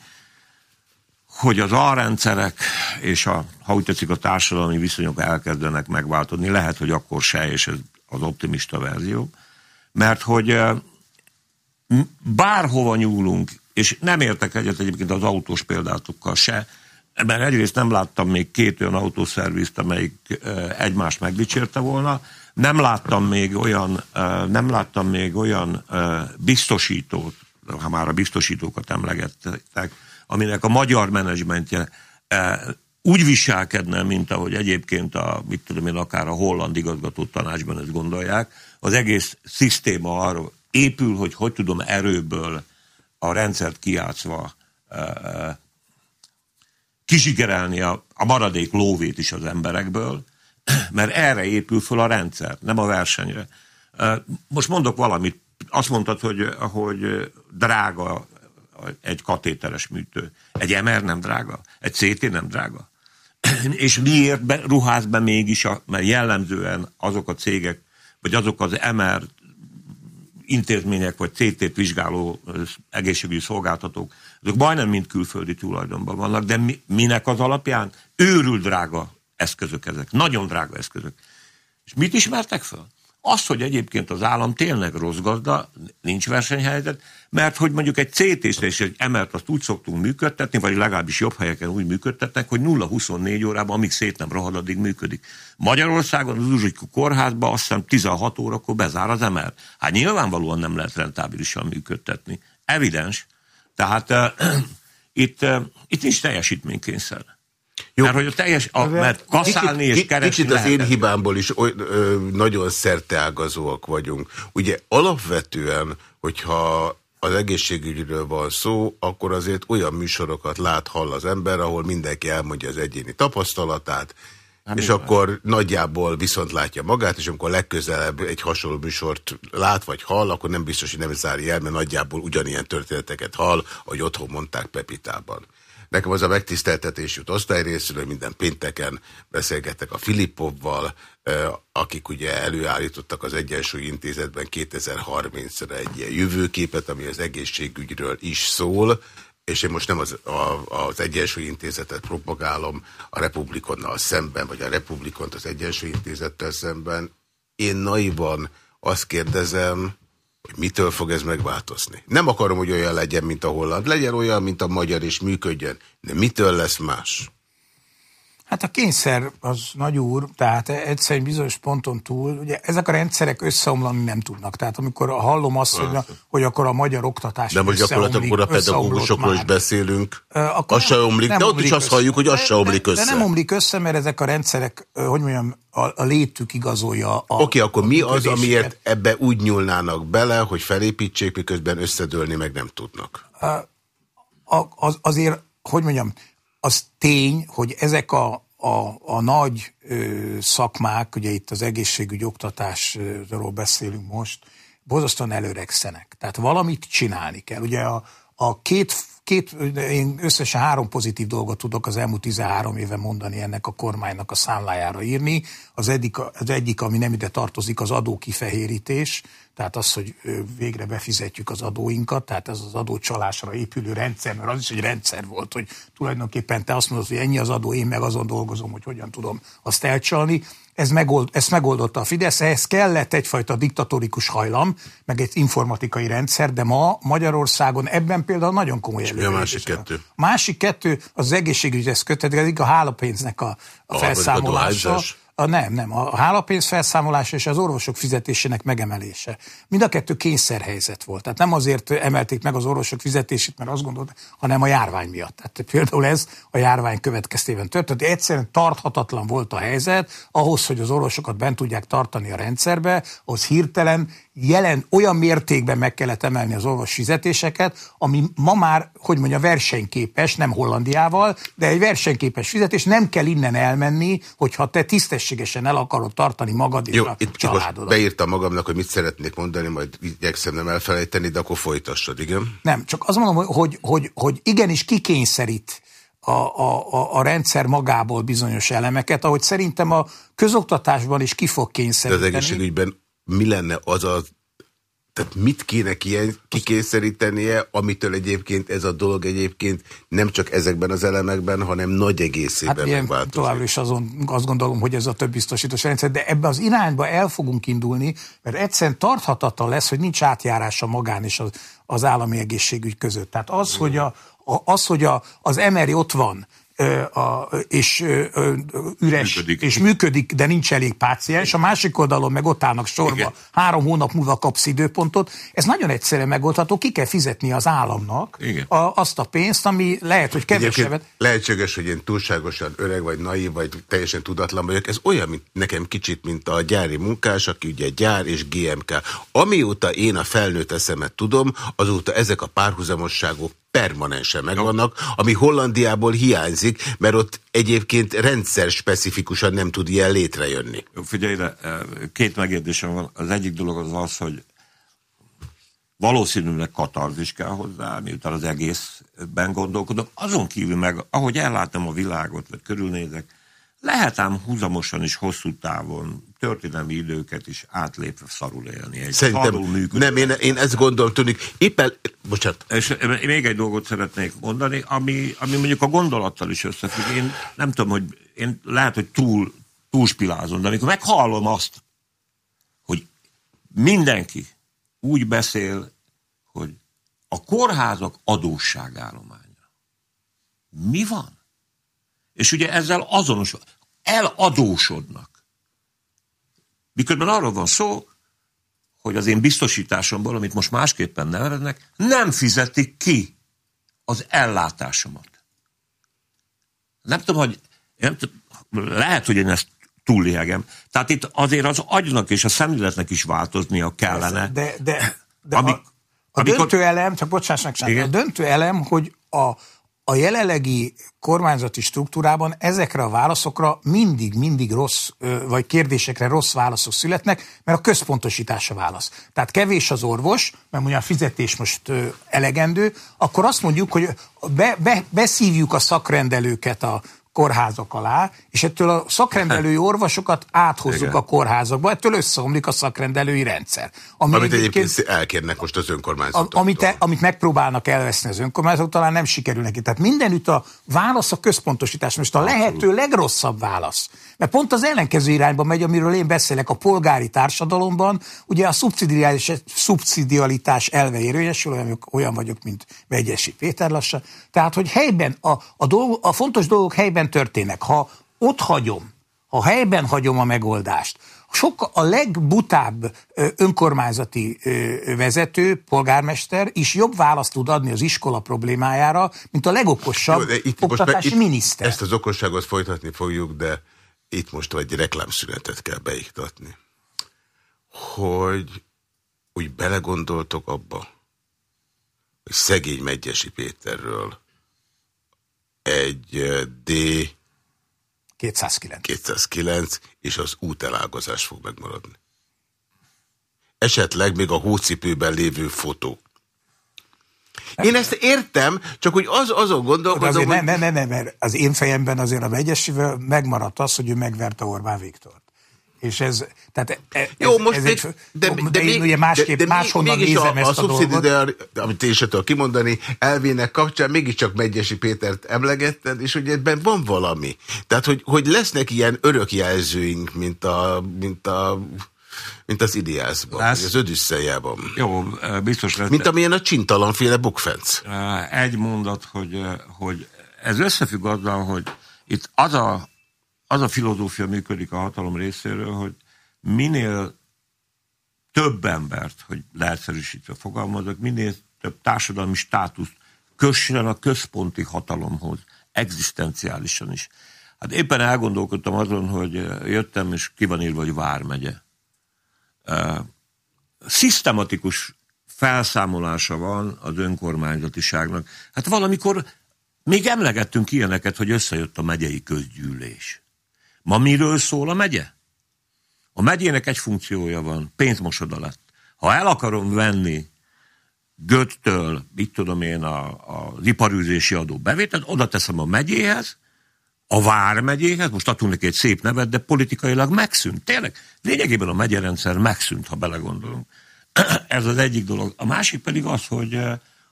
Speaker 2: hogy az alrendszerek és a, ha úgy tetszik, a társadalmi viszonyok elkezdenek megváltozni. Lehet, hogy akkor se, és ez az optimista verzió, mert hogy bárhova nyúlunk, és nem értek egyet egyébként az autós példátokkal se, mert egyrészt nem láttam még két olyan autószervizt, amelyik egymást megdicsérte volna, nem láttam még olyan, nem láttam még olyan biztosítót, ha már a biztosítókat emlegettek, aminek a magyar menedzsmentje úgy viselkedne, mint ahogy egyébként a, mit tudom én, akár a holland igazgató tanácsban ezt gondolják, az egész szisztéma arról épül, hogy hogy tudom erőből a rendszert kiátszva kizsigerelni a, a maradék lóvét is az emberekből, mert erre épül föl a rendszer, nem a versenyre. Most mondok valamit. Azt mondtad, hogy, hogy drága egy katéteres műtő. Egy MR nem drága? Egy CT nem drága? És miért be, ruház be mégis, a, mert jellemzően azok a cégek, vagy azok az MR intézmények, vagy CT-t vizsgáló egészségügyi szolgáltatók, azok majdnem mind külföldi tulajdonban vannak, de mi, minek az alapján? Őrül drága eszközök ezek, nagyon drága eszközök. És mit ismertek fel? Az, hogy egyébként az állam tényleg rossz gazda, nincs versenyhelyzet, mert hogy mondjuk egy CT-t és egy emelt azt úgy szoktunk működtetni, vagy legalábbis jobb helyeken úgy működtetnek, hogy 0-24 órában, amíg szét nem rohad, addig működik. Magyarországon az Uzsitku kórházban azt hiszem 16 órakor bezár az emel. Hát nyilvánvalóan nem lehet rentábilisan működtetni. Evidens. Tehát uh, itt, uh, itt nincs teljesítménykényszer. Jó. Mert hogy a teljes, a, mert kaszálni és keresni
Speaker 1: Kicsit az én hibámból is oly, ö, nagyon szerteágazóak vagyunk. Ugye alapvetően, hogyha az egészségügyről van szó, akkor azért olyan műsorokat lát, hall az ember, ahol mindenki elmondja az egyéni tapasztalatát, nem és akkor van. nagyjából viszont látja magát, és amikor legközelebb egy hasonló műsort lát vagy hall, akkor nem biztos, hogy nem zárja el, mert nagyjából ugyanilyen történeteket hall, ahogy otthon mondták Pepitában. Nekem az a megtiszteltetés jut osztályrészről, hogy minden pénteken beszélgettek a Filippovval, akik ugye előállítottak az Egyensúly Intézetben 2030-ra egy ilyen jövőképet, ami az egészségügyről is szól, és én most nem az, a, az Egyensúly Intézetet propagálom a Republikonnal szemben, vagy a Republikont az Egyensúly Intézettel szemben. Én naivan azt kérdezem, hogy mitől fog ez megváltozni. Nem akarom, hogy olyan legyen, mint a holland. Legyen olyan, mint a magyar, és működjön. De mitől lesz más?
Speaker 3: Hát a kényszer az nagy úr, tehát egyszerűen bizonyos ponton túl, ugye ezek a rendszerek összeomlani nem tudnak. Tehát amikor hallom azt, hogy, hogy akkor a magyar oktatás
Speaker 1: De most gyakorlatilag a pedagógusokról is beszélünk, akkor az se omlik, de ott is azt halljuk, hogy az se omlik össze.
Speaker 3: De nem omlik össze, mert ezek a rendszerek, hogy mondjam, a, a létük igazolja.
Speaker 1: Oké, okay, akkor mi az, amiért ebbe úgy nyúlnának bele, hogy felépítsék, miközben összedőlni meg nem tudnak?
Speaker 3: Az, azért, hogy mondjam, az tény, hogy ezek a, a, a nagy ö, szakmák, ugye itt az egészségügy oktatásról beszélünk most, bozasztóan előregszenek. Tehát valamit csinálni kell. Ugye a, a két két, én összesen három pozitív dolgot tudok az elmúlt 13 éve mondani ennek a kormánynak a számlájára írni. Az egyik, az egyik ami nem ide tartozik, az adókifehérítés, tehát az, hogy végre befizetjük az adóinkat, tehát ez az adócsalásra épülő rendszer, mert az is egy rendszer volt, hogy tulajdonképpen te azt mondod, hogy ennyi az adó, én meg azon dolgozom, hogy hogyan tudom azt elcsalni. Ez megold, ezt megoldotta a Fidesz, ehhez kellett egyfajta diktatórikus hajlam, meg egy informatikai rendszer, de ma Magyarországon ebben például nagyon komoly
Speaker 1: Mi a másik kettő? A
Speaker 3: másik kettő az egészségügyhez kötődik, a hálapénznek a, a, a felszámolása. A nem, nem. A hálapénz felszámolása és az orvosok fizetésének megemelése. Mind a kettő kényszerhelyzet volt. Tehát nem azért emelték meg az orvosok fizetését, mert azt gondolták, hanem a járvány miatt. Tehát például ez a járvány következtében történt. Egyszerűen tarthatatlan volt a helyzet, ahhoz, hogy az orvosokat bent tudják tartani a rendszerbe, az hirtelen jelen olyan mértékben meg kellett emelni az orvos fizetéseket, ami ma már, hogy mondja, versenyképes, nem Hollandiával, de egy versenyképes fizetés, nem kell innen elmenni, hogyha te tisztességesen el akarod tartani magad és
Speaker 1: Jó,
Speaker 3: a
Speaker 1: itt családodat. Most beírtam magamnak, hogy mit szeretnék mondani, majd igyekszem nem elfelejteni, de akkor folytassad, igen?
Speaker 3: Nem, csak azt mondom, hogy, hogy, hogy igenis kikényszerít a, a, a rendszer magából bizonyos elemeket, ahogy szerintem a közoktatásban is ki fog kényszeríteni.
Speaker 1: De az egészségügyben mi lenne az a tehát mit kéne kikényszerítenie, amitől egyébként ez a dolog egyébként nem csak ezekben az elemekben, hanem nagy egészében hát megváltozik.
Speaker 3: Továbbra is azon, azt gondolom, hogy ez a több biztosítós rendszer, de ebbe az irányba el fogunk indulni, mert egyszerűen tarthatatlan lesz, hogy nincs átjárás a magán és az, az állami egészségügy között. Tehát az, hogy, a, az, hogy a, az emeri ott van, a, és üres, működik. és működik, de nincs elég páciens, a másik oldalon meg ott állnak sorba, Igen. három hónap múlva kapsz időpontot, ez nagyon egyszerűen megoldható, ki kell fizetni az államnak a, azt a pénzt, ami lehet, hogy kevesebbet.
Speaker 1: Lehetséges, hogy én túlságosan öreg vagy naív, vagy teljesen tudatlan vagyok, ez olyan, mint nekem kicsit, mint a gyári munkás, aki ugye gyár és GMK. Amióta én a felnőtt eszemet tudom, azóta ezek a párhuzamosságok permanensen megvannak, ami Hollandiából hiányzik, mert ott egyébként rendszer specifikusan nem tud ilyen létrejönni.
Speaker 2: Figyelj, de eh, két megjegyzésem van. Az egyik dolog az az, hogy valószínűleg katarzis kell hozzá, miután az egészben gondolkodom. Azon kívül meg, ahogy ellátom a világot, vagy körülnézek, lehet ám húzamosan és hosszú távon történelmi időket is átlépve szarul élni. Egy
Speaker 1: Szerintem nem, én, én ezt gondolom, tűnik. Éppen, bocsánat.
Speaker 2: És még egy dolgot szeretnék mondani, ami, ami mondjuk a gondolattal is összefügg. Én nem tudom, hogy én lehet, hogy túl, túlspilázom, de amikor meghallom azt, hogy mindenki úgy beszél, hogy a kórházak adósságállománya. Mi van? És ugye ezzel azonos, eladósodnak. Miközben arról van szó, hogy az én biztosításomból, amit most másképpen neveznek, nem fizetik ki az ellátásomat. Nem tudom, hogy nem tudom, lehet, hogy én ezt túlléhegem. Tehát itt azért az agynak és a szemléletnek is változnia kellene.
Speaker 3: De, de, de ami, a, a amikor... döntő elem, csak bocsássak, a döntő elem, hogy a, a jelenlegi kormányzati struktúrában ezekre a válaszokra mindig, mindig rossz, vagy kérdésekre rossz válaszok születnek, mert a központosítás a válasz. Tehát kevés az orvos, mert mondja a fizetés most elegendő, akkor azt mondjuk, hogy be, be, beszívjuk a szakrendelőket a kórházak alá, és ettől a szakrendelői orvosokat áthozzuk Igen. a kórházakba, ettől összeomlik a szakrendelői rendszer.
Speaker 1: Ami amit egyébként, egyébként elkérnek most az önkormányzatoktól.
Speaker 3: Amit, e- amit megpróbálnak elveszni az önkormányzatok, talán nem sikerül neki. Tehát mindenütt a válasz a központosítás. Most a lehető legrosszabb válasz. Mert pont az ellenkező irányba megy, amiről én beszélek a polgári társadalomban, ugye a szubszidialitás elve érvényesül, olyan, olyan vagyok, mint Vegyesi Péter lassan. Tehát, hogy helyben, a, a, dolg, a fontos dolgok helyben történnek. Ha ott hagyom, ha helyben hagyom a megoldást, sok a legbutább önkormányzati vezető, polgármester is jobb választ tud adni az iskola problémájára, mint a legokosabb Jó, itt oktatási most, miniszter.
Speaker 1: Ezt az okosságot folytatni fogjuk, de itt most egy reklámszünetet kell beiktatni. Hogy úgy belegondoltok abba, hogy szegény Megyesi Péterről egy D
Speaker 3: 209.
Speaker 1: 209, és az útelágazás fog megmaradni. Esetleg még a hócipőben lévő fotó. Én ezt értem, csak hogy az, azon gondolkodom,
Speaker 3: hogy... Ne, ne, ne, ne, mert az én fejemben azért a vegyesivel megmaradt az, hogy ő megverte Orbán Viktort. És ez, tehát e- ez,
Speaker 1: Jó, most ez
Speaker 3: még,
Speaker 1: egy, de, de,
Speaker 3: de, én ugye másképp, de, de máshonnan mégis nézem a, ezt a, a dolgot.
Speaker 1: amit én sem tudok kimondani, elvének kapcsán mégiscsak Megyesi Pétert emlegetted, és hogy ebben van valami. Tehát, hogy, hogy lesznek ilyen örökjelzőink, mint a, mint a mint az Idiászban, Lesz. az Ödüsszejában.
Speaker 2: Jó, biztos lesz.
Speaker 1: Mint amilyen a csintalanféle bukfenc.
Speaker 2: Egy mondat, hogy, hogy ez összefügg azzal, hogy itt az a, az a filozófia működik a hatalom részéről, hogy minél több embert, hogy leegyszerűsítve fogalmazok, minél több társadalmi státuszt kössön a központi hatalomhoz, egzisztenciálisan is. Hát éppen elgondolkodtam azon, hogy jöttem, és ki van írva, hogy Vármegye szisztematikus felszámolása van az önkormányzatiságnak. Hát valamikor még emlegettünk ilyeneket, hogy összejött a megyei közgyűlés. Ma miről szól a megye? A megyének egy funkciója van, pénzmosod lett. Ha el akarom venni Göttől, mit tudom én, a, a, az iparűzési adó bevételt, oda teszem a megyéhez, a Vármegyéhez, most adtunk neki egy szép nevet, de politikailag megszűnt. Tényleg, lényegében a megyerendszer megszűnt, ha belegondolunk. Ez az egyik dolog. A másik pedig az, hogy,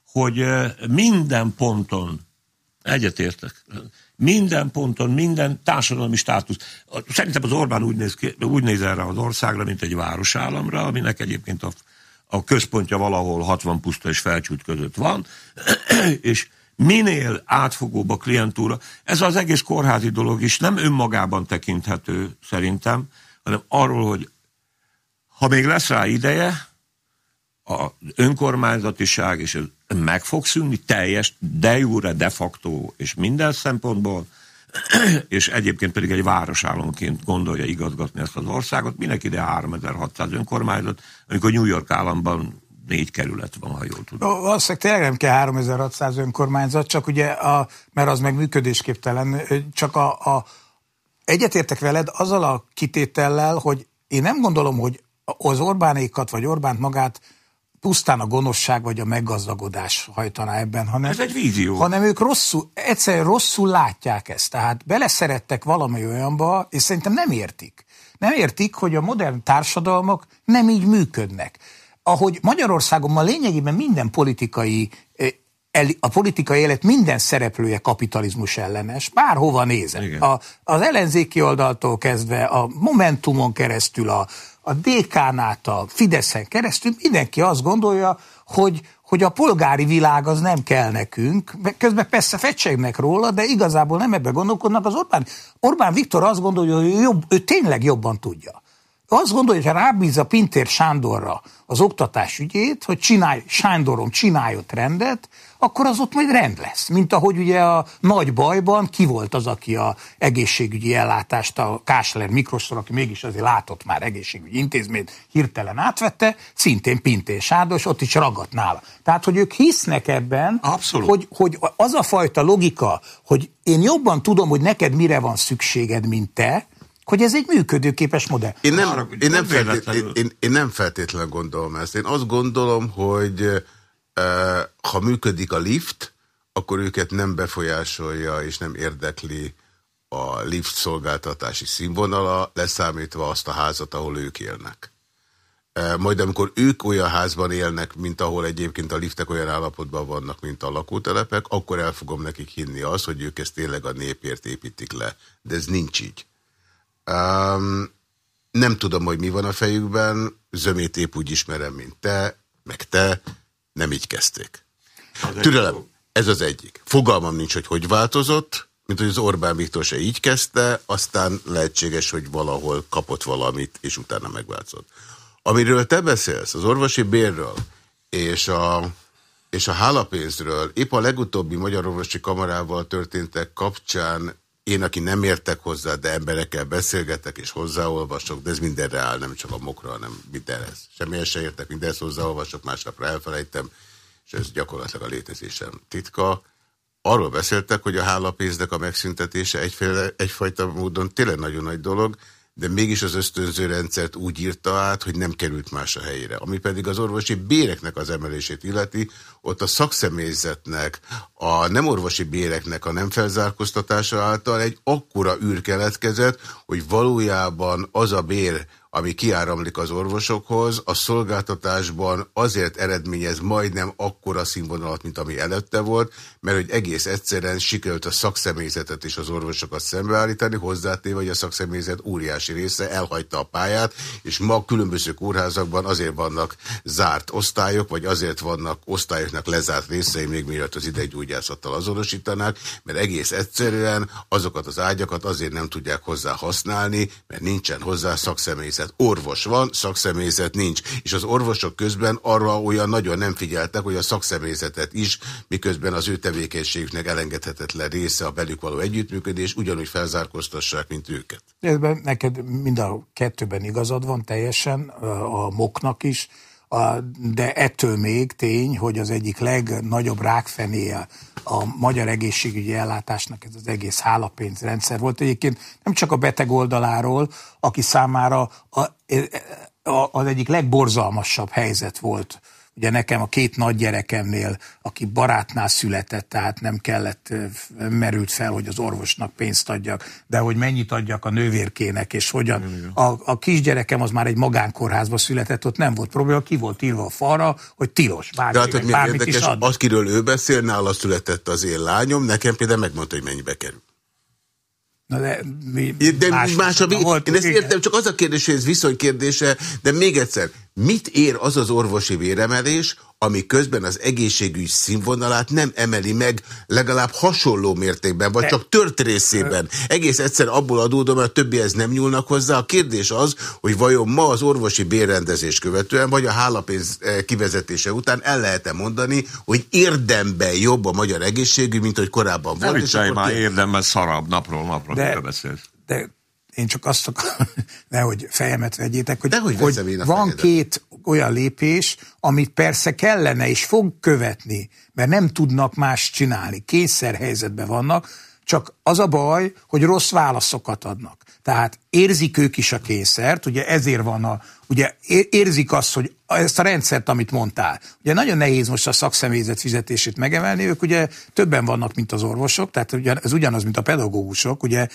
Speaker 2: hogy minden ponton egyetértek. Minden ponton, minden társadalmi státusz. Szerintem az Orbán úgy néz, ki, úgy néz erre az országra, mint egy városállamra, aminek egyébként a, a központja valahol 60 puszta és felcsút között van, és minél átfogóbb a klientúra. Ez az egész kórházi dolog is nem önmagában tekinthető szerintem, hanem arról, hogy ha még lesz rá ideje, az önkormányzatiság és meg fog szűnni teljes, de jure, de facto és minden szempontból, és egyébként pedig egy városállamként gondolja igazgatni ezt az országot, minek ide 3600 önkormányzat, amikor New York államban négy kerület van, ha jól tudom.
Speaker 3: Valószínűleg tényleg nem kell 3600 önkormányzat, csak ugye, a, mert az meg működésképtelen, csak a, a egyetértek veled azzal a kitétellel, hogy én nem gondolom, hogy az Orbánékat vagy Orbánt magát pusztán a gonoszság vagy a meggazdagodás hajtaná ebben, hanem,
Speaker 2: Ez egy vízió.
Speaker 3: hanem ők rosszul, egyszerűen rosszul látják ezt. Tehát beleszerettek valami olyanba, és szerintem nem értik. Nem értik, hogy a modern társadalmak nem így működnek. Ahogy Magyarországon ma lényegében minden politikai a politikai élet minden szereplője kapitalizmus ellenes, bárhova nézem. A, az ellenzéki oldaltól kezdve, a Momentumon keresztül, a, a DK-n át, a Fideszen keresztül mindenki azt gondolja, hogy, hogy a polgári világ az nem kell nekünk, közben persze fecsegnek róla, de igazából nem ebbe gondolkodnak. Az Orbán, Orbán Viktor azt gondolja, hogy ő, jobb, ő tényleg jobban tudja. Azt gondolja, hogy ha rábízza Pintér Sándorra az oktatás ügyét, hogy csinálj, Sándorom csináljon rendet, akkor az ott majd rend lesz. Mint ahogy ugye a nagy bajban ki volt az, aki a egészségügyi ellátást, a Kásler Mikrosor, aki mégis azért látott már egészségügyi intézményt, hirtelen átvette, szintén Pintér Sádos, ott is ragadt nála. Tehát, hogy ők hisznek ebben,
Speaker 2: Abszolút.
Speaker 3: Hogy, hogy az a fajta logika, hogy én jobban tudom, hogy neked mire van szükséged, mint te, hogy ez egy működőképes modell.
Speaker 1: Én nem, én nem, feltétlenül, én, én nem feltétlenül gondolom ezt. Én azt gondolom, hogy uh, ha működik a lift, akkor őket nem befolyásolja és nem érdekli a lift szolgáltatási színvonala, leszámítva azt a házat, ahol ők élnek. Majd amikor ők olyan házban élnek, mint ahol egyébként a liftek olyan állapotban vannak, mint a lakótelepek, akkor el fogom nekik hinni az, hogy ők ezt tényleg a népért építik le. De ez nincs így. Um, nem tudom, hogy mi van a fejükben, zömét épp úgy ismerem, mint te, meg te, nem így kezdték. Türelem, ez az egyik. Fogalmam nincs, hogy hogy változott, mint hogy az Orbán Viktor se így kezdte, aztán lehetséges, hogy valahol kapott valamit, és utána megváltozott. Amiről te beszélsz, az orvosi bérről, és a, és a hálapénzről, épp a legutóbbi Magyar Orvosi Kamarával történtek kapcsán én, aki nem értek hozzá, de emberekkel beszélgetek és hozzáolvasok, de ez mindenre áll, nem csak a mokra, hanem mindenhez. Semmihez se értek, mindenhez hozzáolvasok, másnapra elfelejtem, és ez gyakorlatilag a létezésem titka. Arról beszéltek, hogy a hálapénznek a megszüntetése egyféle, egyfajta módon tényleg nagyon nagy dolog, de mégis az ösztönző rendszert úgy írta át, hogy nem került más a helyére. Ami pedig az orvosi béreknek az emelését illeti, ott a szakszemélyzetnek, a nem orvosi béreknek a nem felzárkóztatása által egy akkora űr keletkezett, hogy valójában az a bér, ami kiáramlik az orvosokhoz, a szolgáltatásban azért eredményez majdnem akkora színvonalat, mint ami előtte volt, mert hogy egész egyszerűen sikerült a szakszemélyzetet és az orvosokat szembeállítani, hozzátéve, hogy a szakszemélyzet óriási része elhagyta a pályát, és ma különböző kórházakban azért vannak zárt osztályok, vagy azért vannak osztályoknak lezárt részei, még mielőtt az ideggyógyászattal azonosítanák, mert egész egyszerűen azokat az ágyakat azért nem tudják hozzá használni, mert nincsen hozzá szakszemélyzet szakszemélyzet. Orvos van, szakszemélyzet nincs. És az orvosok közben arra olyan nagyon nem figyeltek, hogy a szakszemélyzetet is, miközben az ő tevékenységüknek elengedhetetlen része a belük való együttműködés, ugyanúgy felzárkóztassák, mint őket.
Speaker 3: Ezben neked mind a kettőben igazad van teljesen, a moknak is, de ettől még tény, hogy az egyik legnagyobb rákfenéje a magyar egészségügyi ellátásnak ez az egész hálapénzrendszer volt. Egyébként nem csak a beteg oldaláról, aki számára a, a, az egyik legborzalmasabb helyzet volt Ugye nekem a két nagy gyerekemnél, aki barátnál született, tehát nem kellett, merült fel, hogy az orvosnak pénzt adjak, de hogy mennyit adjak a nővérkének, és hogyan. A, a kisgyerekem az már egy magánkórházba született, ott nem volt probléma, ki volt írva a falra, hogy tilos,
Speaker 1: bármi, de hát, hogy bármit érdekes, is ad. Az, kiről ő beszél, nála született az én lányom, nekem például megmondta, hogy mennyibe kerül.
Speaker 3: Na de mi
Speaker 1: de más, más a vé... Én ezt értem, csak az a kérdés, hogy ez viszonykérdése, de még egyszer, mit ér az az orvosi véremelés, ami közben az egészségügy színvonalát nem emeli meg legalább hasonló mértékben, vagy csak tört részében. Egész egyszer abból adódom, hogy a többihez nem nyúlnak hozzá. A kérdés az, hogy vajon ma az orvosi bérrendezés követően, vagy a hálapénz eh, kivezetése után el lehet-e mondani, hogy érdemben jobb a magyar egészségügy, mint hogy korábban
Speaker 2: volt. Nem és akkor már érdemben szarabb napról napra, de, beszélsz.
Speaker 3: De én csak azt akarom, nehogy fejemet vegyétek, hogy, hogy, hogy van két olyan lépés, amit persze kellene és fog követni, mert nem tudnak más csinálni, kényszerhelyzetben vannak, csak az a baj, hogy rossz válaszokat adnak. Tehát érzik ők is a kényszert, ugye ezért van a, ugye érzik azt, hogy ezt a rendszert, amit mondtál. Ugye nagyon nehéz most a szakszemélyzet fizetését megemelni, ők ugye többen vannak, mint az orvosok, tehát ugye ez ugyanaz, mint a pedagógusok, ugye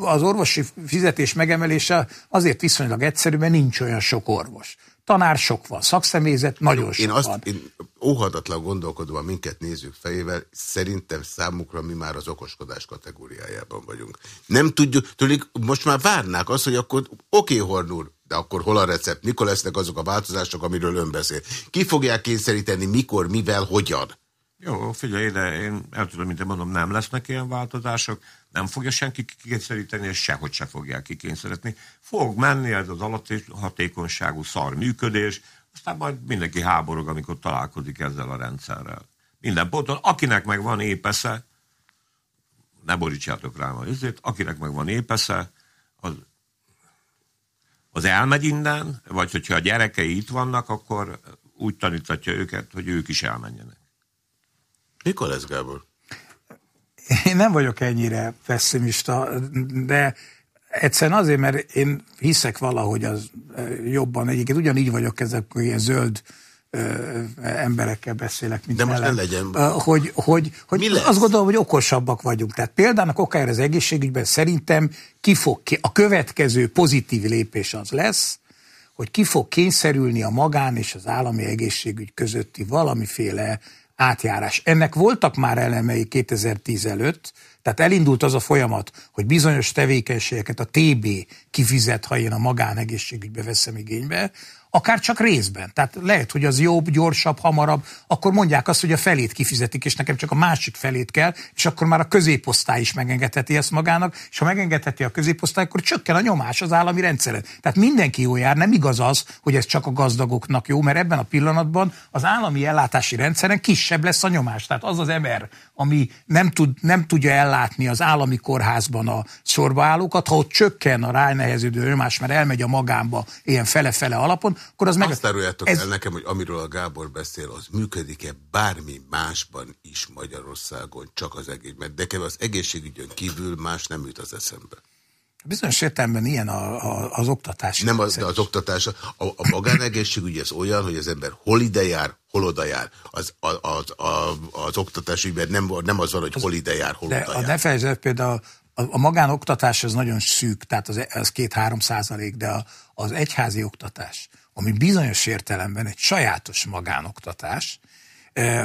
Speaker 3: az orvosi fizetés megemelése azért viszonylag egyszerű, mert nincs olyan sok orvos. Tanár sok van, szakszemélyzet nagyon sok
Speaker 1: én azt, van. Én óhatatlan gondolkodva minket nézzük fejével, szerintem számukra mi már az okoskodás kategóriájában vagyunk. Nem tudjuk, tudjuk, most már várnák azt, hogy akkor oké, okay, Hornul, de akkor hol a recept, mikor lesznek azok a változások, amiről ön beszél. Ki fogják kényszeríteni, mikor, mivel, hogyan?
Speaker 2: Jó, figyelj, de én el tudom, mint mondom, nem lesznek ilyen változások, nem fogja senki kikényszeríteni, és sehogy se fogják kikényszeríteni. Fog menni ez az hatékonyságú szar működés, aztán majd mindenki háborog, amikor találkozik ezzel a rendszerrel. Minden ponton, akinek meg van épesze, ne borítsátok rám azért, akinek meg van épesze, az, az elmegy innen, vagy hogyha a gyerekei itt vannak, akkor úgy tanítatja őket, hogy ők is elmenjenek.
Speaker 1: Mikor lesz, Gábor?
Speaker 3: Én nem vagyok ennyire pessimista, de egyszerűen azért, mert én hiszek valahogy az jobban. Egyébként ugyanígy vagyok ezek, ilyen zöld emberekkel beszélek, mint
Speaker 1: De most ne legyen.
Speaker 3: Hogy, hogy, hogy Mi azt gondolom, hogy okosabbak vagyunk. Tehát például okára az egészségügyben szerintem ki fog, a következő pozitív lépés az lesz, hogy ki fog kényszerülni a magán és az állami egészségügy közötti valamiféle átjárás. Ennek voltak már elemei 2010 előtt, tehát elindult az a folyamat, hogy bizonyos tevékenységeket a TB kifizet, ha én a magánegészségügybe veszem igénybe, akár csak részben. Tehát lehet, hogy az jobb, gyorsabb, hamarabb, akkor mondják azt, hogy a felét kifizetik, és nekem csak a másik felét kell, és akkor már a középosztály is megengedheti ezt magának, és ha megengedheti a középosztály, akkor csökken a nyomás az állami rendszeren. Tehát mindenki jó jár, nem igaz az, hogy ez csak a gazdagoknak jó, mert ebben a pillanatban az állami ellátási rendszeren kisebb lesz a nyomás. Tehát az az ember, ami nem, tud, nem tudja ellátni az állami kórházban a sorbaállókat, ha ott csökken a ráneheződő nyomás, mert elmegy a magánba ilyen fele-fele alapon, akkor az meg...
Speaker 1: Azt áruljátok ez... el nekem, hogy amiről a Gábor beszél, az működik-e bármi másban is Magyarországon, csak az egész, mert nekem az egészségügyön kívül más nem jut az eszembe.
Speaker 3: Bizonyos értelemben ilyen a, a, az oktatás.
Speaker 1: Nem az, az oktatás. A, a magánegészségügy ez olyan, hogy az ember hol ide jár, hol oda jár. Az, az, az, az, az oktatásügyben nem, nem az van, hogy hol ide jár, hol
Speaker 3: de
Speaker 1: oda
Speaker 3: jár. Ne felejtsd például a, a magánoktatás az nagyon szűk, tehát az, az két-három százalék, de a, az egyházi oktatás, ami bizonyos értelemben egy sajátos magánoktatás,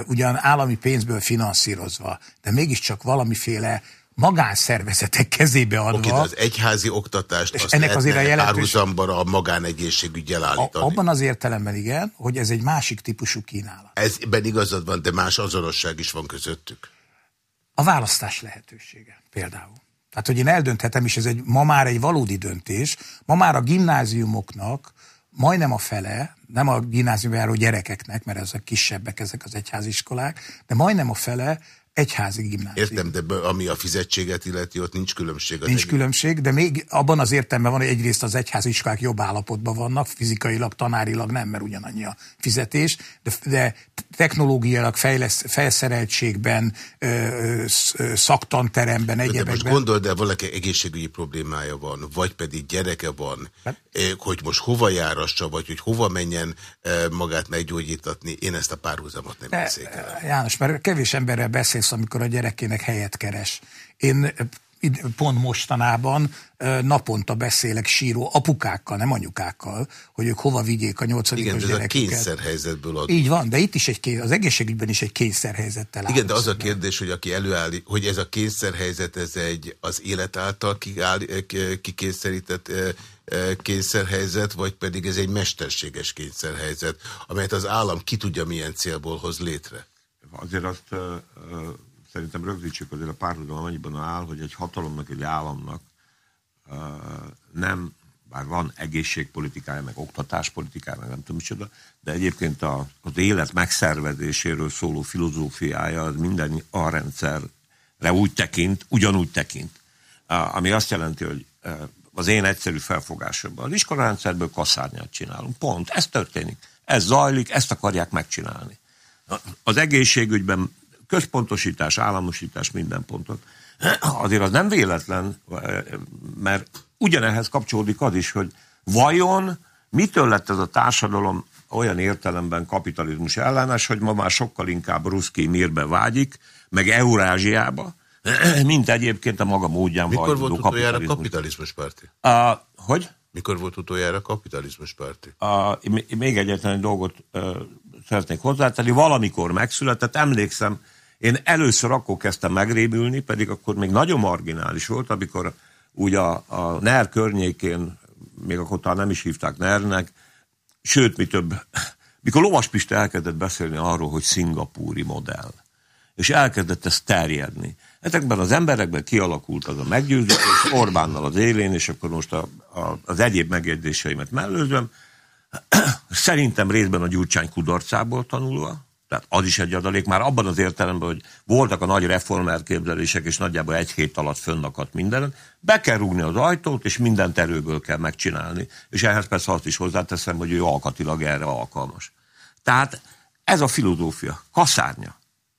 Speaker 3: ugyan állami pénzből finanszírozva, de mégiscsak valamiféle magánszervezetek kezébe adva. Oké,
Speaker 1: az egyházi oktatást és azt ennek azért a jelentős... a magánegészségügyel állítani.
Speaker 3: A, abban az értelemben igen, hogy ez egy másik típusú kínálat.
Speaker 1: Ezben igazad van, de más azonosság is van közöttük.
Speaker 3: A választás lehetősége például. Tehát, hogy én eldönthetem, és ez egy, ma már egy valódi döntés, ma már a gimnáziumoknak majdnem a fele, nem a gimnáziumban járó gyerekeknek, mert ezek kisebbek, ezek az egyháziskolák, de majdnem a fele egyházi gimnázium.
Speaker 1: Értem, de ami a fizetséget illeti, ott nincs különbség.
Speaker 3: Nincs egész. különbség, de még abban az értelemben van, hogy egyrészt az egyházi iskolák jobb állapotban vannak, fizikailag, tanárilag nem, mert ugyanannyi a fizetés, de, de technológiailag fejlesz, felszereltségben, ö, ö, szaktanteremben, egyebekben.
Speaker 1: most gondold el, valaki egészségügyi problémája van, vagy pedig gyereke van, hát? hogy most hova járassa, vagy hogy hova menjen magát meggyógyítatni, én ezt a párhuzamot nem érzékelem.
Speaker 3: János, mert kevés emberrel beszélsz, amikor a gyerekének helyet keres. Én pont mostanában naponta beszélek síró apukákkal, nem anyukákkal, hogy ők hova vigyék a nyolcadikos gyereküket.
Speaker 1: Igen, ez a kényszerhelyzetből ad.
Speaker 3: Így van, de itt is egy az egészségügyben is egy kényszerhelyzettel
Speaker 1: Igen, de az a kérdés, hogy aki előáll, hogy ez a kényszerhelyzet, ez egy az élet által kikényszerített kényszerhelyzet, vagy pedig ez egy mesterséges kényszerhelyzet, amelyet az állam ki tudja milyen célból hoz létre?
Speaker 2: Azért azt szerintem rögzítsük azért a párhuzam annyiban áll, hogy egy hatalomnak, egy államnak nem, bár van egészségpolitikája, meg oktatáspolitikája, meg nem tudom micsoda, de egyébként a, az élet megszervezéséről szóló filozófiája az minden a rendszerre úgy tekint, ugyanúgy tekint. Ami azt jelenti, hogy az én egyszerű felfogásomban az iskolarendszerből kaszárnyát csinálunk. Pont, ez történik. Ez zajlik, ezt akarják megcsinálni. Az egészségügyben központosítás, államosítás minden pontot. Azért az nem véletlen, mert ugyanehhez kapcsolódik az is, hogy vajon mitől lett ez a társadalom olyan értelemben kapitalizmus ellenes, hogy ma már sokkal inkább ruszki mírbe vágyik, meg Eurázsiába, mint egyébként a maga módján
Speaker 1: Mikor volt utoljára kapitalizmus, kapitalizmus párti?
Speaker 2: A, hogy?
Speaker 1: Mikor volt utoljára kapitalizmus párti?
Speaker 2: A, még egyetlen egy dolgot uh, szeretnék hozzátenni. Valamikor megszületett, emlékszem, én először akkor kezdtem megrémülni, pedig akkor még nagyon marginális volt, amikor úgy a, a NER környékén, még akkor talán nem is hívták NER-nek, sőt, mi több, mikor Lovas Pista elkezdett beszélni arról, hogy szingapúri modell, és elkezdett ez terjedni. Ezekben az emberekben kialakult az a meggyőződés Orbánnal az élén, és akkor most a, a, az egyéb megjegyzéseimet mellőzöm. Szerintem részben a Gyurcsány kudarcából tanulva, tehát az is egy adalék, már abban az értelemben, hogy voltak a nagy reformer képzelések, és nagyjából egy hét alatt fönnakadt minden, be kell rúgni az ajtót, és mindent erőből kell megcsinálni. És ehhez persze azt is hozzáteszem, hogy ő alkatilag erre alkalmas. Tehát ez a filozófia, kaszárnya.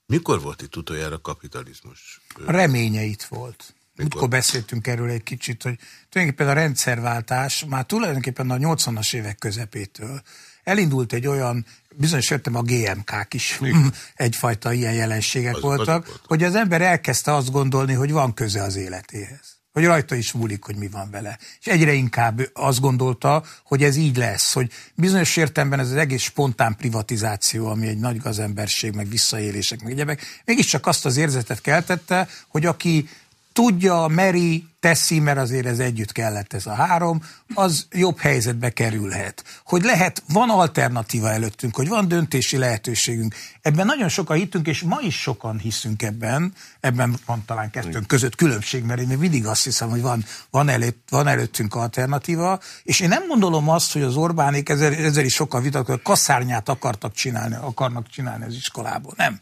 Speaker 1: Mikor volt itt utoljára kapitalizmus?
Speaker 3: Reménye itt volt. Mikor beszéltünk erről egy kicsit, hogy tulajdonképpen a rendszerváltás már tulajdonképpen a 80-as évek közepétől elindult egy olyan, bizonyos értem a GMK-k is Igen. egyfajta ilyen jelenségek az, voltak, az, az hogy az ember elkezdte azt gondolni, hogy van köze az életéhez hogy rajta is múlik, hogy mi van vele. És egyre inkább azt gondolta, hogy ez így lesz, hogy bizonyos értelemben ez az egész spontán privatizáció, ami egy nagy gazemberség, meg visszaélések, meg egyebek, mégiscsak azt az érzetet keltette, hogy aki tudja, meri, teszi, mert azért ez együtt kellett ez a három, az jobb helyzetbe kerülhet. Hogy lehet, van alternatíva előttünk, hogy van döntési lehetőségünk. Ebben nagyon sokan hittünk, és ma is sokan hiszünk ebben, ebben van talán kettőnk között különbség, mert én még mindig azt hiszem, hogy van, van, előtt, van előttünk alternatíva, és én nem gondolom azt, hogy az Orbánék ezzel, ezzel is sokan vitatkoznak, kaszárnyát akartak csinálni, akarnak csinálni az iskolából. Nem.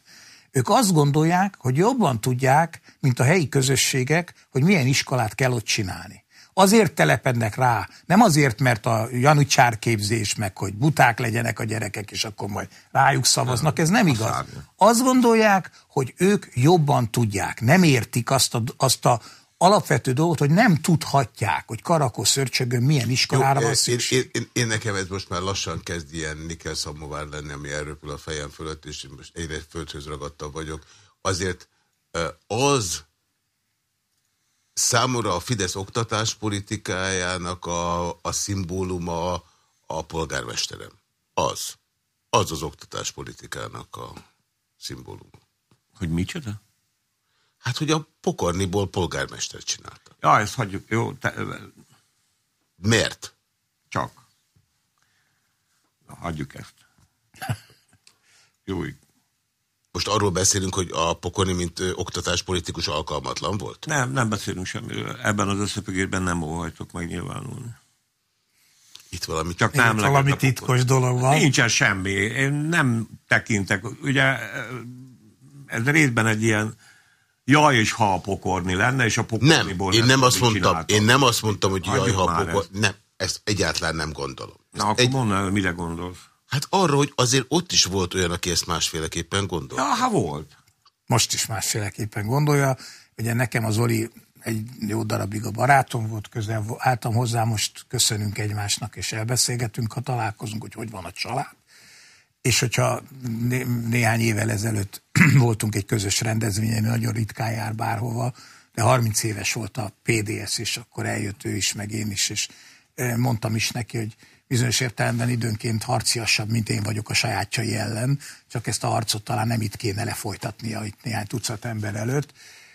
Speaker 3: Ők azt gondolják, hogy jobban tudják, mint a helyi közösségek, hogy milyen iskolát kell ott csinálni. Azért telepednek rá, nem azért, mert a janucsár képzés, meg hogy buták legyenek a gyerekek, és akkor majd rájuk szavaznak, ez nem igaz. Azt gondolják, hogy ők jobban tudják, nem értik azt a, azt a alapvető dolgot, hogy nem tudhatják, hogy Karakó szörcsögön milyen iskolára Jó, van szükség.
Speaker 1: Én, én, én nekem ez most már lassan kezd ilyen Nikel Szamovár lenni, ami elröpül a fejem fölött, és én most egyre földhöz ragadtabb vagyok. Azért az számomra a Fidesz oktatáspolitikájának a, a szimbóluma a polgármesterem. Az. Az az oktatáspolitikának a szimbóluma.
Speaker 2: Hogy micsoda?
Speaker 1: Hát, hogy a pokorniból polgármester csinálta.
Speaker 2: Ja, ezt hagyjuk. Jó, te...
Speaker 1: Miért?
Speaker 2: Csak. Na, hagyjuk ezt. Jó.
Speaker 1: Most arról beszélünk, hogy a pokorni, mint oktatáspolitikus alkalmatlan volt?
Speaker 2: Nem, nem beszélünk semmiről. Ebben az összefüggésben nem óhajtok megnyilvánulni.
Speaker 1: Itt valami,
Speaker 3: Csak nem Itt valami titkos dolog van.
Speaker 2: Nincsen semmi. Én nem tekintek. Ugye ez részben egy ilyen jaj és ha a pokorni lenne, és a
Speaker 1: pokorniból nem, én nem azt mondtam, csináltam. én nem azt mondtam, hogy jaj, ha a pokorni, nem, ezt egyáltalán nem gondolom.
Speaker 2: Na, akkor egy... mondd el, mire gondolsz?
Speaker 1: Hát arra, hogy azért ott is volt olyan, aki ezt másféleképpen gondolja.
Speaker 2: Ja, hát volt.
Speaker 3: Most is másféleképpen gondolja. Ugye nekem az Oli egy jó darabig a barátom volt, közel álltam hozzá, most köszönünk egymásnak, és elbeszélgetünk, ha találkozunk, hogy hogy van a család. És hogyha né néhány évvel ezelőtt voltunk egy közös rendezvényen, nagyon ritkán jár bárhova, de 30 éves volt a PDS, és akkor eljött ő is, meg én is, és mondtam is neki, hogy bizonyos értelemben időnként harciasabb, mint én vagyok a sajátjai ellen, csak ezt a harcot talán nem itt kéne lefolytatnia itt néhány tucat ember előtt,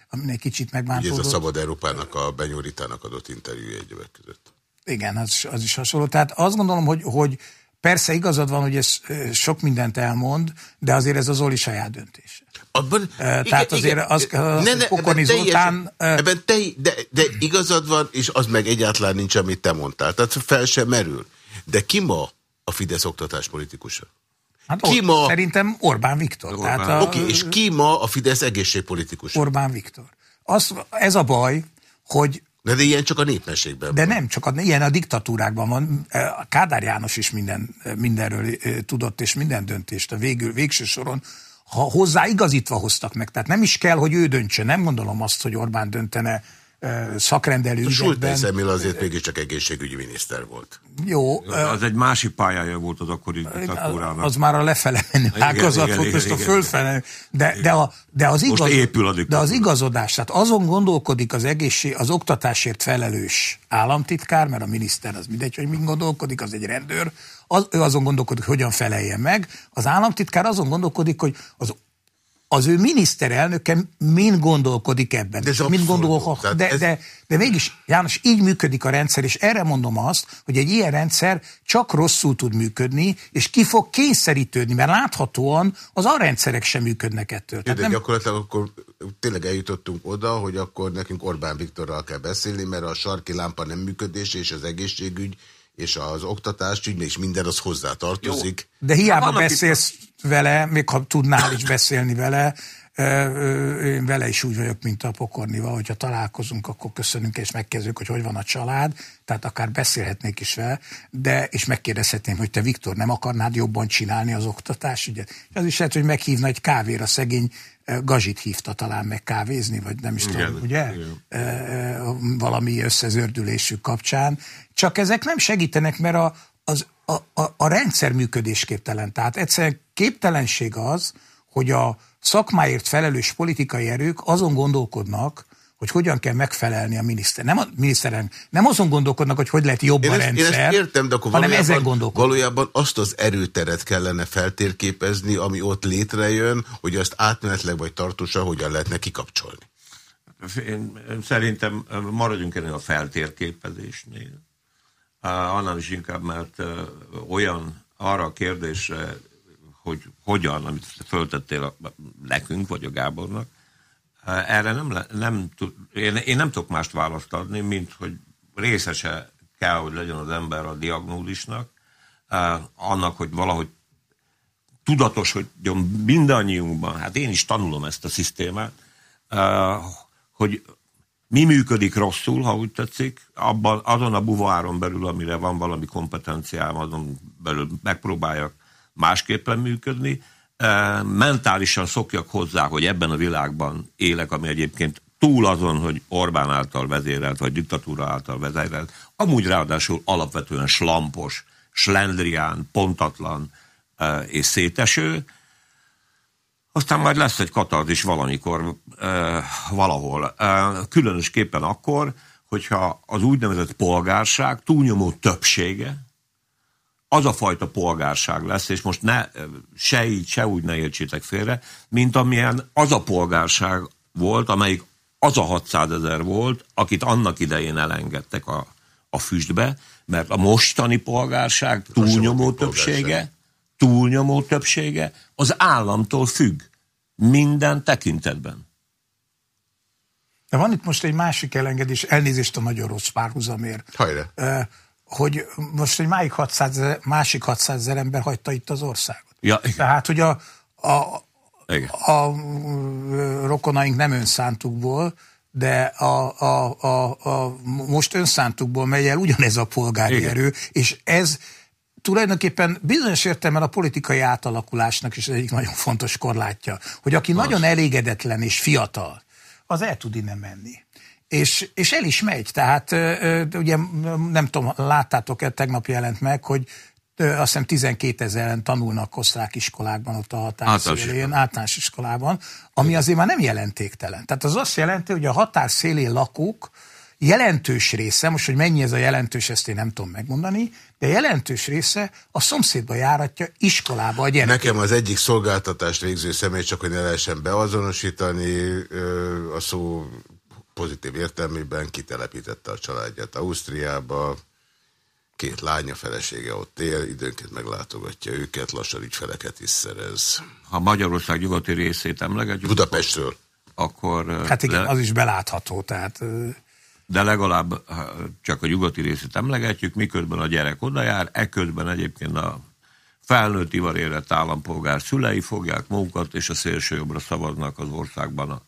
Speaker 3: ami egy kicsit megbántódott.
Speaker 1: Ugye ez a Szabad Európának a Benyúritának adott interjúja egy évek között.
Speaker 3: Igen, az, az is hasonló. Tehát azt gondolom, hogy, hogy persze igazad van, hogy ez sok mindent elmond, de azért ez az Oli saját döntése. Abban, Tehát igen, azért igen, az, az ne, ne, ebben Zoltán...
Speaker 1: Ebben te, de, de igazad van, és az meg egyáltalán nincs, amit te mondtál. Tehát fel sem merül. De ki ma a Fidesz oktatáspolitikusa?
Speaker 3: Hát ki ma... Szerintem Orbán Viktor.
Speaker 1: Orbán. A... Oké, okay, és ki ma a Fidesz egészségpolitikus?
Speaker 3: Orbán Viktor. Az, ez a baj, hogy
Speaker 1: de, de ilyen csak a népességben
Speaker 3: De van. nem, csak a, ilyen a diktatúrákban van. A Kádár János is minden, mindenről tudott, és minden döntést a végül, végső soron ha hozzá igazítva hoztak meg. Tehát nem is kell, hogy ő döntse. Nem gondolom azt, hogy Orbán döntene szakrendelő ügyekben.
Speaker 1: Schulten azért mégiscsak egészségügyi miniszter volt.
Speaker 3: Jó.
Speaker 2: Az egy másik pályája volt az akkori diktatúrának.
Speaker 3: Az már a lefele menő ágazat volt, most a fölfele. De, de, a, de, az igaz, épül a de az igazodás, tehát azon gondolkodik az egészség, az oktatásért felelős államtitkár, mert a miniszter az mindegy, hogy mi gondolkodik, az egy rendőr, az, ő azon gondolkodik, hogy hogyan feleljen meg. Az államtitkár azon gondolkodik, hogy az az ő miniszterelnöke mind gondolkodik ebben. De, ez mind gondolhat, de, ez... de, de mégis, János, így működik a rendszer, és erre mondom azt, hogy egy ilyen rendszer csak rosszul tud működni, és ki fog kényszerítődni, mert láthatóan az a rendszerek sem működnek ettől.
Speaker 1: Tehát de nem... gyakorlatilag akkor tényleg eljutottunk oda, hogy akkor nekünk Orbán Viktorral kell beszélni, mert a sarki lámpa nem működése és az egészségügy és az oktatás, úgy és minden az hozzá tartozik.
Speaker 3: Jó. De hiába hát beszélsz itt... vele, még ha tudnál is beszélni vele, én vele is úgy vagyok, mint a pokornival, hogyha találkozunk, akkor köszönünk és megkezdjük, hogy hogy van a család, tehát akár beszélhetnék is vele, de és megkérdezhetném, hogy te Viktor nem akarnád jobban csinálni az oktatást, ugye? Az is lehet, hogy meghívna egy kávéra szegény Gazsit hívta talán meg kávézni, vagy nem is igen, tudom, ugye? Igen. Valami összezördülésük kapcsán. Csak ezek nem segítenek, mert a, az, a, a, a rendszer működésképtelen. Tehát egyszerűen képtelenség az, hogy a szakmáért felelős politikai erők azon gondolkodnak, hogy hogyan kell megfelelni a miniszter. Nem a miniszteren, nem azon gondolkodnak, hogy hogy lehet jobb én a ezt, rendszer, én ezt
Speaker 1: értem, de akkor hanem ezen gondolkodnak. Valójában azt az erőteret kellene feltérképezni, ami ott létrejön, hogy azt átmenetleg vagy tartósan hogyan lehetne kikapcsolni.
Speaker 2: Én szerintem maradjunk ennél a feltérképezésnél. Annál is inkább, mert olyan arra a kérdésre, hogy hogyan, amit föltettél nekünk, vagy a Gábornak, erre nem, nem én, én nem tudok mást választ adni, mint hogy részese kell, hogy legyen az ember a diagnózisnak, annak, hogy valahogy tudatos, hogy mindannyiunkban, hát én is tanulom ezt a szisztémát, hogy mi működik rosszul, ha úgy tetszik, abban, azon a buváron belül, amire van valami kompetenciám, azon belül megpróbáljak másképpen működni, mentálisan szokjak hozzá, hogy ebben a világban élek, ami egyébként túl azon, hogy Orbán által vezérelt, vagy diktatúra által vezérelt, amúgy ráadásul alapvetően slampos, slendrián, pontatlan és széteső, aztán majd lesz egy katarzis valamikor, valahol. különösképpen akkor, hogyha az úgynevezett polgárság túlnyomó többsége, az a fajta polgárság lesz, és most ne, se így, se úgy ne értsétek félre, mint amilyen az a polgárság volt, amelyik az a 600 ezer volt, akit annak idején elengedtek a, a füstbe, mert a mostani polgárság túlnyomó többsége, túlnyomó többsége az államtól függ. Minden tekintetben.
Speaker 3: De van itt most egy másik elengedés, elnézést a nagyon rossz párhuzamért.
Speaker 1: Hajra
Speaker 3: hogy most egy másik 600 ezer, másik 600 ezer ember hagyta itt az országot.
Speaker 2: Ja.
Speaker 3: Tehát, hogy a, a, a rokonaink nem önszántukból, de a, a, a, a most önszántukból megy el ugyanez a polgári Igen. erő, és ez tulajdonképpen bizonyos értelemben a politikai átalakulásnak is egyik nagyon fontos korlátja, hogy aki az. nagyon elégedetlen és fiatal, az el tud innen menni. És, és el is megy, tehát ugye nem tudom, láttátok-e, tegnap jelent meg, hogy azt hiszem 12 ezeren tanulnak osztrák iskolákban, ott a határszélén, általános iskolában, ami azért már nem jelentéktelen. Tehát az azt jelenti, hogy a határszélén lakók jelentős része, most, hogy mennyi ez a jelentős, ezt én nem tudom megmondani, de jelentős része a szomszédba járatja iskolába a gyerek.
Speaker 1: Nekem az egyik szolgáltatást végző személy, csak hogy ne lehessen beazonosítani, a szó pozitív értelmében kitelepítette a családját Ausztriába, két lánya felesége ott él, időnként meglátogatja őket, lassan ügyfeleket is szerez.
Speaker 2: Ha Magyarország nyugati részét emlegetjük...
Speaker 1: Budapestről.
Speaker 2: Akkor...
Speaker 3: Hát igen, le... az is belátható, tehát...
Speaker 2: De legalább csak a nyugati részét emlegetjük, miközben a gyerek oda jár, ekközben egyébként a felnőtt ivarérett állampolgár szülei fogják magukat, és a szélső jobbra szavaznak az országban a,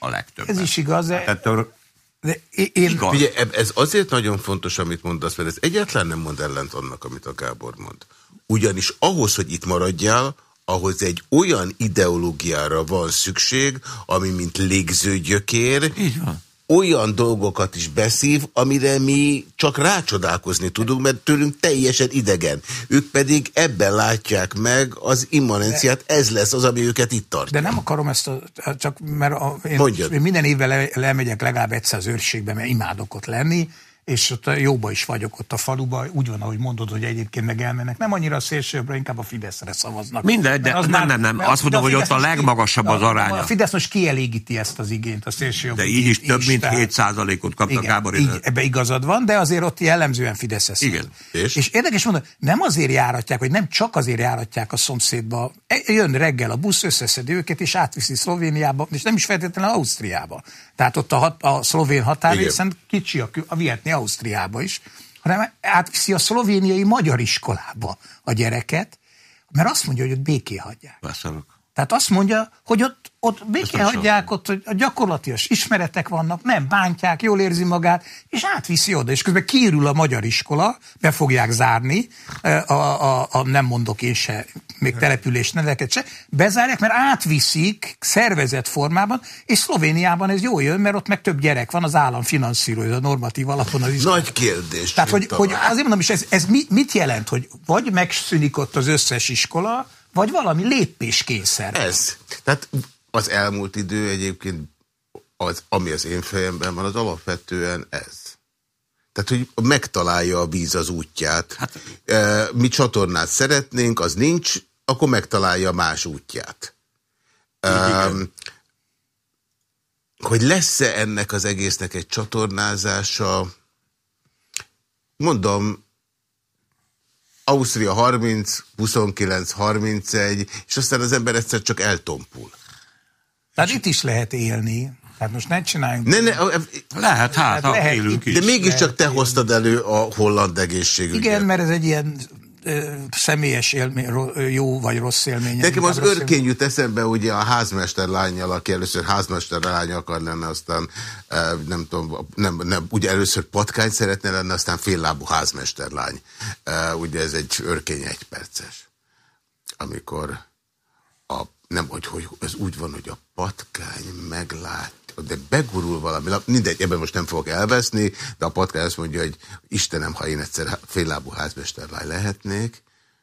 Speaker 2: a legtöbb.
Speaker 3: Ez is igaz, de... Hát
Speaker 1: de én... Ugye, ez azért nagyon fontos, amit mondasz, mert ez egyáltalán nem mond ellent annak, amit a Gábor mond. Ugyanis ahhoz, hogy itt maradjál, ahhoz egy olyan ideológiára van szükség, ami mint légzőgyökér,
Speaker 2: Így van
Speaker 1: olyan dolgokat is beszív, amire mi csak rácsodálkozni tudunk, mert tőlünk teljesen idegen. Ők pedig ebben látják meg az immanenciát, ez lesz az, ami őket itt tart.
Speaker 3: De nem akarom ezt, a, csak mert a, én, én minden évvel le, lemegyek legalább egyszer az őrségbe, mert imádok ott lenni, és ott jóba is vagyok ott a faluba, úgy van, ahogy mondod, hogy egyébként meg elmennek. Nem annyira a szélsőbbre, inkább a Fideszre szavaznak.
Speaker 2: Mindegy, de az nem, nem, nem, azt mondom, hogy ott a legmagasabb az aránya.
Speaker 3: A Fidesz most kielégíti ezt az igényt, a szélső
Speaker 2: De így is több mint 7 ot kaptak Gábor.
Speaker 3: Ebbe igazad van, de azért ott jellemzően Fideszes.
Speaker 2: Igen.
Speaker 3: És? és érdekes mondani, nem azért járatják, hogy nem csak azért járatják a szomszédba. E, jön reggel a busz, összeszedi őket, és átviszi Szlovéniába, és nem is feltétlenül Ausztriába. Tehát ott a, hat, a szlovén határrészen kicsi a, a vietni Ausztriába is, hanem átviszi a szlovéniai magyar iskolába a gyereket, mert azt mondja, hogy ott béké hagyják.
Speaker 2: Beszélök.
Speaker 3: Tehát azt mondja, hogy ott, ott békén hagyják, ott hogy a gyakorlatilag ismeretek vannak, nem bántják, jól érzi magát, és átviszi oda, és közben kiürül a magyar iskola, be fogják zárni, a, a, a nem mondok én se, még település neveket se, bezárják, mert átviszik szervezett formában, és Szlovéniában ez jó jön, mert ott meg több gyerek van, az állam finanszírozza a normatív alapon az
Speaker 1: iskolát. Nagy kérdés.
Speaker 3: Tehát, hogy, hogy azért mondom, és ez, ez mit jelent, hogy vagy megszűnik ott az összes iskola, vagy valami lépéskényszer.
Speaker 1: Ez. Tehát az elmúlt idő egyébként, az, ami az én fejemben van, az alapvetően ez. Tehát, hogy megtalálja a víz az útját. Hát, mi csatornát szeretnénk, az nincs, akkor megtalálja más útját. Um, hogy lesz-e ennek az egésznek egy csatornázása, mondom, Ausztria 30, 29, 31, és aztán az ember egyszer csak eltompul.
Speaker 3: Tehát itt is lehet élni. Tehát most ne csináljunk.
Speaker 2: Ne, ne, lehet, hát, hát lehet, élünk
Speaker 1: is. De mégiscsak te hoztad elő a holland egészségügyet.
Speaker 3: Igen, mert ez egy ilyen személyes élmény, jó vagy rossz élmény.
Speaker 1: Nekem az örkény jut eszembe ugye a házmester lányjal, aki először házmester lány akar lenni, aztán nem tudom, nem, nem, ugye először patkány szeretne lenni, aztán féllábú házmester lány. Ugye ez egy örkény egyperces. Amikor a, nem, hogy, hogy ez úgy van, hogy a patkány meglát de begurul valami, mindegy, ebben most nem fogok elveszni, de a patkány azt mondja, hogy Istenem, ha én egyszer féllábú házmesterlány lehetnék,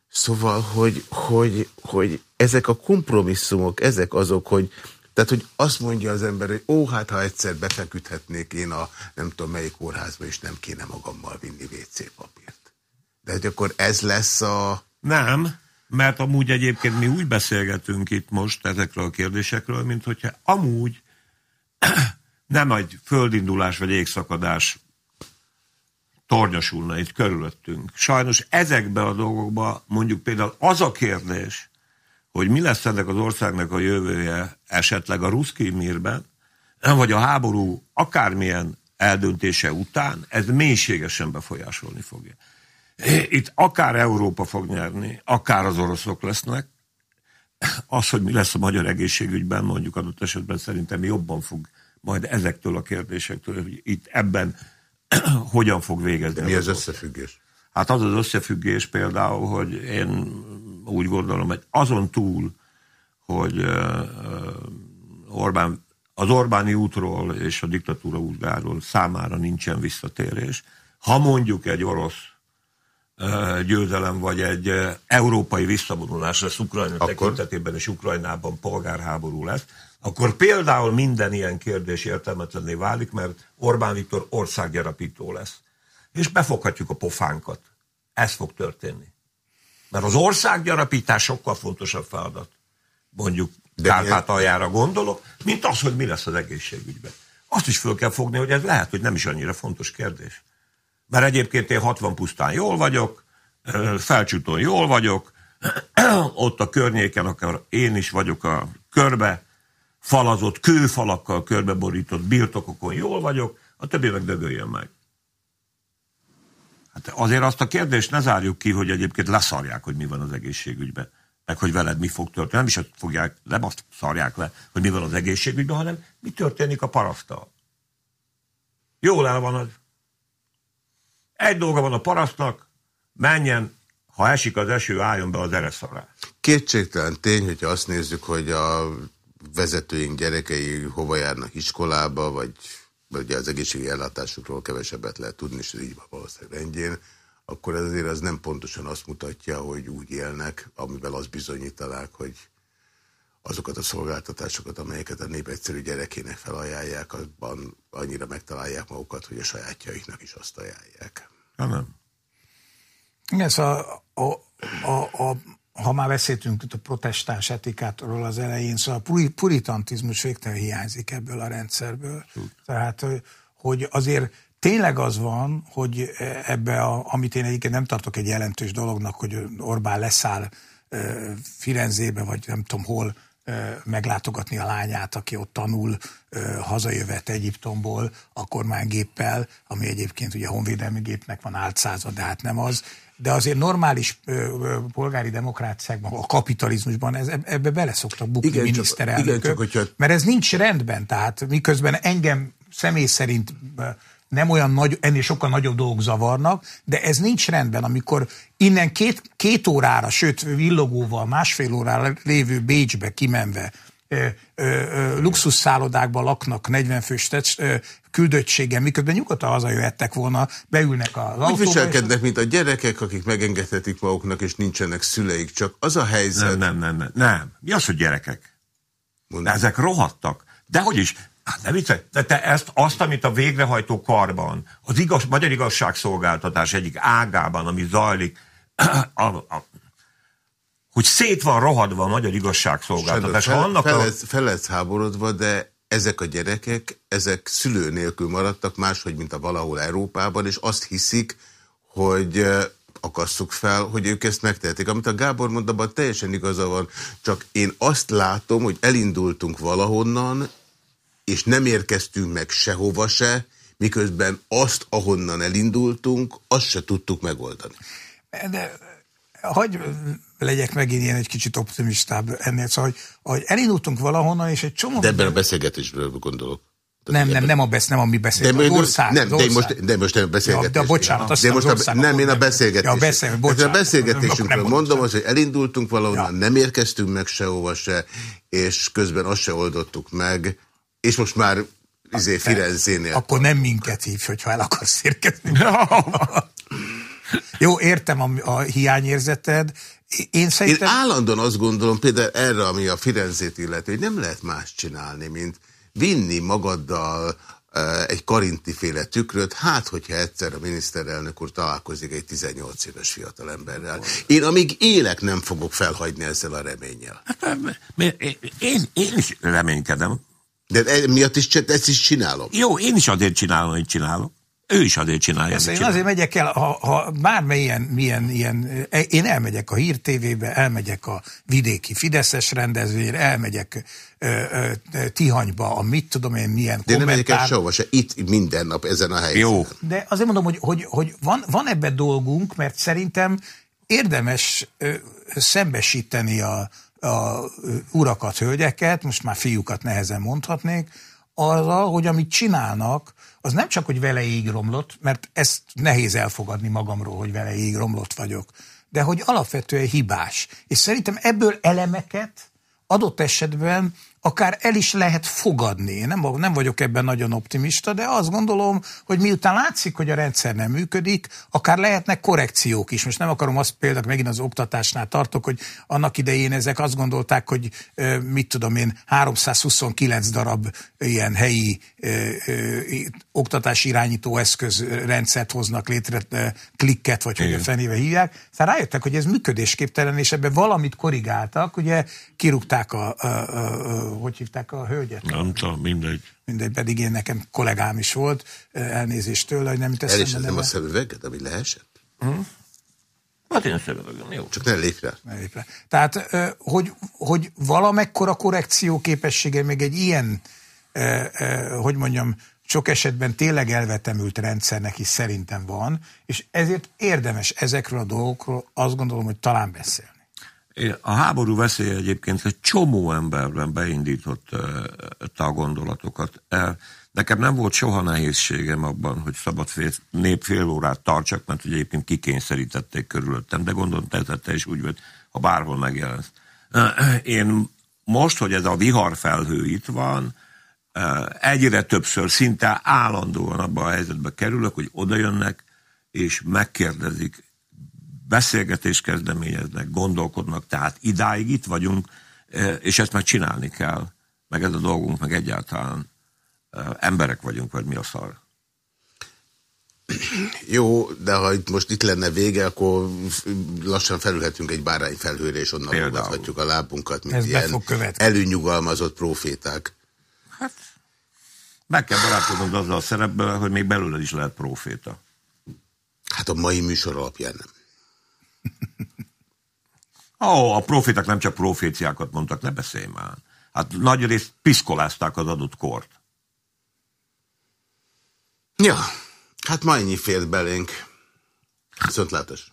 Speaker 1: Szóval, hogy, hogy, hogy ezek a kompromisszumok, ezek azok, hogy tehát, hogy azt mondja az ember, hogy ó, hát ha egyszer befeküdhetnék én a nem tudom melyik kórházba, és nem kéne magammal vinni WC papírt. De hogy akkor ez lesz a...
Speaker 2: Nem, mert amúgy egyébként mi úgy beszélgetünk itt most ezekről a kérdésekről, mint hogyha amúgy nem egy földindulás vagy égszakadás tornyosulna itt körülöttünk. Sajnos ezekbe a dolgokba mondjuk például az a kérdés, hogy mi lesz ennek az országnak a jövője esetleg a ruszki mírben, vagy a háború akármilyen eldöntése után, ez mélységesen befolyásolni fogja. Itt akár Európa fog nyerni, akár az oroszok lesznek, az, hogy mi lesz a magyar egészségügyben, mondjuk adott esetben szerintem jobban fog majd ezektől a kérdésektől, hogy itt ebben hogyan fog végezni. De
Speaker 1: mi az összefüggés?
Speaker 2: Hát az az összefüggés például, hogy én úgy gondolom, hogy azon túl, hogy Orbán, az Orbáni útról és a diktatúra útjáról számára nincsen visszatérés, ha mondjuk egy orosz győzelem, vagy egy európai visszavonulás lesz Ukrajna akkor... tekintetében, és Ukrajnában polgárháború lesz, akkor például minden ilyen kérdés értelmetlenné válik, mert Orbán Viktor országgyarapító lesz. És befoghatjuk a pofánkat. Ez fog történni. Mert az országgyarapítás sokkal fontosabb feladat, mondjuk Kárpátaljára gondolok, mint az, hogy mi lesz az egészségügyben. Azt is föl kell fogni, hogy ez lehet, hogy nem is annyira fontos kérdés. Mert egyébként én 60 pusztán jól vagyok, felcsúton jól vagyok, ott a környéken, akár én is vagyok a körbe, falazott, kőfalakkal körbeborított birtokokon jól vagyok, a többi meg dögöljön meg. Hát azért azt a kérdést ne zárjuk ki, hogy egyébként leszarják, hogy mi van az egészségügyben, meg hogy veled mi fog történni. Nem is azt fogják, nem azt szarják le, hogy mi van az egészségügyben, hanem mi történik a parasztal. Jól el van az. Egy dolga van a parasztnak, menjen, ha esik az eső, álljon be az ereszará.
Speaker 1: Kétségtelen tény, hogyha azt nézzük, hogy a vezetőink gyerekei hova járnak iskolába, vagy ugye az egészségi ellátásukról kevesebbet lehet tudni, és ez így van valószínűleg rendjén, akkor azért az nem pontosan azt mutatja, hogy úgy élnek, amivel azt bizonyítanák, hogy azokat a szolgáltatásokat, amelyeket a nép egyszerű gyerekének felajánlják, abban annyira megtalálják magukat, hogy a sajátjaiknak is azt ajánlják.
Speaker 2: Nem.
Speaker 3: Igen, szóval a, a, a, ha már beszéltünk a protestáns etikátról az elején, szóval a puritantizmus végtelen hiányzik ebből a rendszerből. Tehát, hogy azért tényleg az van, hogy ebbe, a, amit én egyébként nem tartok egy jelentős dolognak, hogy Orbán leszáll Firenzébe, vagy nem tudom hol, meglátogatni a lányát, aki ott tanul, hazajövet Egyiptomból a kormánygéppel, ami egyébként ugye a honvédelmi gépnek van álcázva, de hát nem az, de azért normális polgári demokráciákban, a kapitalizmusban ez, ebbe bele szoktak bukni igen, miniszterelnökök, igen, csak, hogyha... mert ez nincs rendben, tehát miközben engem személy szerint nem olyan nagy, ennél sokkal nagyobb dolgok zavarnak, de ez nincs rendben, amikor innen két, két órára, sőt villogóval, másfél órára lévő Bécsbe kimenve luxusszállodákban laknak 40 fős küldöttségen, miközben nyugodtan hazajöhettek volna, beülnek az autóba.
Speaker 1: Úgy viselkednek, és... mint a gyerekek, akik megengedhetik maguknak, és nincsenek szüleik, csak az a helyzet...
Speaker 2: Nem, nem, nem, nem. nem. Mi az, hogy gyerekek? De ezek rohadtak. De hogy is, Hát nem vicce, de te ezt, azt, amit a végrehajtó karban, az igaz, magyar igazságszolgáltatás egyik ágában, ami zajlik, a, a, hogy szét van rohadva a magyar igazságszolgáltatás.
Speaker 1: Fel, annak fel, a... fel lesz háborodva, de ezek a gyerekek, ezek szülő nélkül maradtak máshogy, mint a valahol Európában, és azt hiszik, hogy akasszuk fel, hogy ők ezt megtehetik. Amit a Gábor mond, abban teljesen igaza van, csak én azt látom, hogy elindultunk valahonnan, és nem érkeztünk meg sehova se, miközben azt, ahonnan elindultunk, azt se tudtuk megoldani.
Speaker 3: De hogy legyek megint ilyen egy kicsit optimistább ennél, szóval, hogy, hogy elindultunk valahonnan, és egy csomó...
Speaker 1: De ebben a beszélgetésből gondolok.
Speaker 3: Nem, nem, nem a, besz, nem a mi beszélgetésünk.
Speaker 1: De, ország, nem, de, most, de most nem a beszélgetés. Ja, de
Speaker 3: bocsánat, azt de most
Speaker 1: a, nem, én a beszélgetés. Ja,
Speaker 3: beszél, bocsánat,
Speaker 1: a beszélgetésünkről mondom, az, hogy elindultunk valahonnan, ja. nem érkeztünk meg sehova se, és közben azt se oldottuk meg, és most már izé Firenzénél.
Speaker 3: Akkor nem minket hívj, hogyha el akarsz érkezni. Jó, értem a, a hiányérzeted. Én szerintem...
Speaker 1: Én állandóan azt gondolom, például erre, ami a Firenzét illeti, hogy nem lehet más csinálni, mint vinni magaddal egy karintiféle tükröt, hát hogyha egyszer a miniszterelnök úr találkozik egy 18 éves fiatalemberrel. Én amíg élek nem fogok felhagyni ezzel a reménnyel. Hát,
Speaker 2: én, én is reménykedem.
Speaker 1: De miatt is ezt is csinálom.
Speaker 2: Jó, én is azért csinálom, hogy csinálom. Ő is azért csinálja.
Speaker 3: Ezt én csinál. azért megyek el, ha, ha bármilyen milyen, ilyen, én elmegyek a Hír TV-be, elmegyek a vidéki Fideszes rendezvényre, elmegyek ö, ö, Tihanyba, a mit tudom én milyen
Speaker 1: De kommentár... nem megyek el sehova se, itt minden nap ezen a helyen. Jó.
Speaker 3: De azért mondom, hogy, hogy, hogy van, van ebbe dolgunk, mert szerintem érdemes ö, szembesíteni a, a urakat, hölgyeket, most már fiúkat nehezen mondhatnék, azzal, hogy amit csinálnak, az nem csak, hogy vele ég romlott, mert ezt nehéz elfogadni magamról, hogy vele ég romlott vagyok, de hogy alapvetően hibás. És szerintem ebből elemeket adott esetben akár el is lehet fogadni. Én nem, nem vagyok ebben nagyon optimista, de azt gondolom, hogy miután látszik, hogy a rendszer nem működik, akár lehetnek korrekciók is. Most nem akarom azt például megint az oktatásnál tartok, hogy annak idején ezek azt gondolták, hogy mit tudom én, 329 darab ilyen helyi oktatási irányító eszközrendszert hoznak létre, klikket, vagy hogy a fenéve hívják. Aztán rájöttek, hogy ez működésképtelen, és ebben valamit korrigáltak, ugye kirúgták a, a, a hogy hívták a hölgyet?
Speaker 2: Nem tudom, mindegy.
Speaker 3: Mindegy, pedig én nekem kollégám is volt, elnézést tőle, hogy nem
Speaker 1: itt El is nem a szemüveget, ami leesett? Hm?
Speaker 2: Hát én szemüvegem, jó.
Speaker 1: Csak ne lép rá.
Speaker 3: Ne lép rá. Tehát, hogy, hogy valamekkora korrekció képessége még egy ilyen, hogy mondjam, sok esetben tényleg elvetemült rendszernek is szerintem van, és ezért érdemes ezekről a dolgokról azt gondolom, hogy talán beszélni.
Speaker 2: A háború veszélye egyébként egy csomó emberben beindított a gondolatokat. Nekem nem volt soha nehézségem abban, hogy szabad fél, nép fél órát tartsak, mert ugye egyébként kikényszerítették körülöttem, de gondolom te, te is úgy vagy, ha bárhol megjelensz. Én most, hogy ez a viharfelhő itt van, egyre többször, szinte állandóan abban a helyzetbe kerülök, hogy odajönnek, és megkérdezik beszélgetést kezdeményeznek, gondolkodnak, tehát idáig itt vagyunk, e, és ezt meg csinálni kell, meg ez a dolgunk, meg egyáltalán e, emberek vagyunk, vagy mi a szar.
Speaker 1: Jó, de ha itt most itt lenne vége, akkor lassan felülhetünk egy felhőre, és onnan fogadhatjuk a lábunkat, mint Ez ilyen előnyugalmazott proféták.
Speaker 2: Hát, meg kell barátkoznod azzal a szerepben, hogy még belőle is lehet proféta.
Speaker 1: Hát a mai műsor alapján nem.
Speaker 2: Ó, oh, a profiták nem csak proféciákat mondtak, ne beszélj már. Hát nagy részt piszkolázták az adott kort.
Speaker 1: Ja, hát ma ennyi fért belénk. Viszontlátás.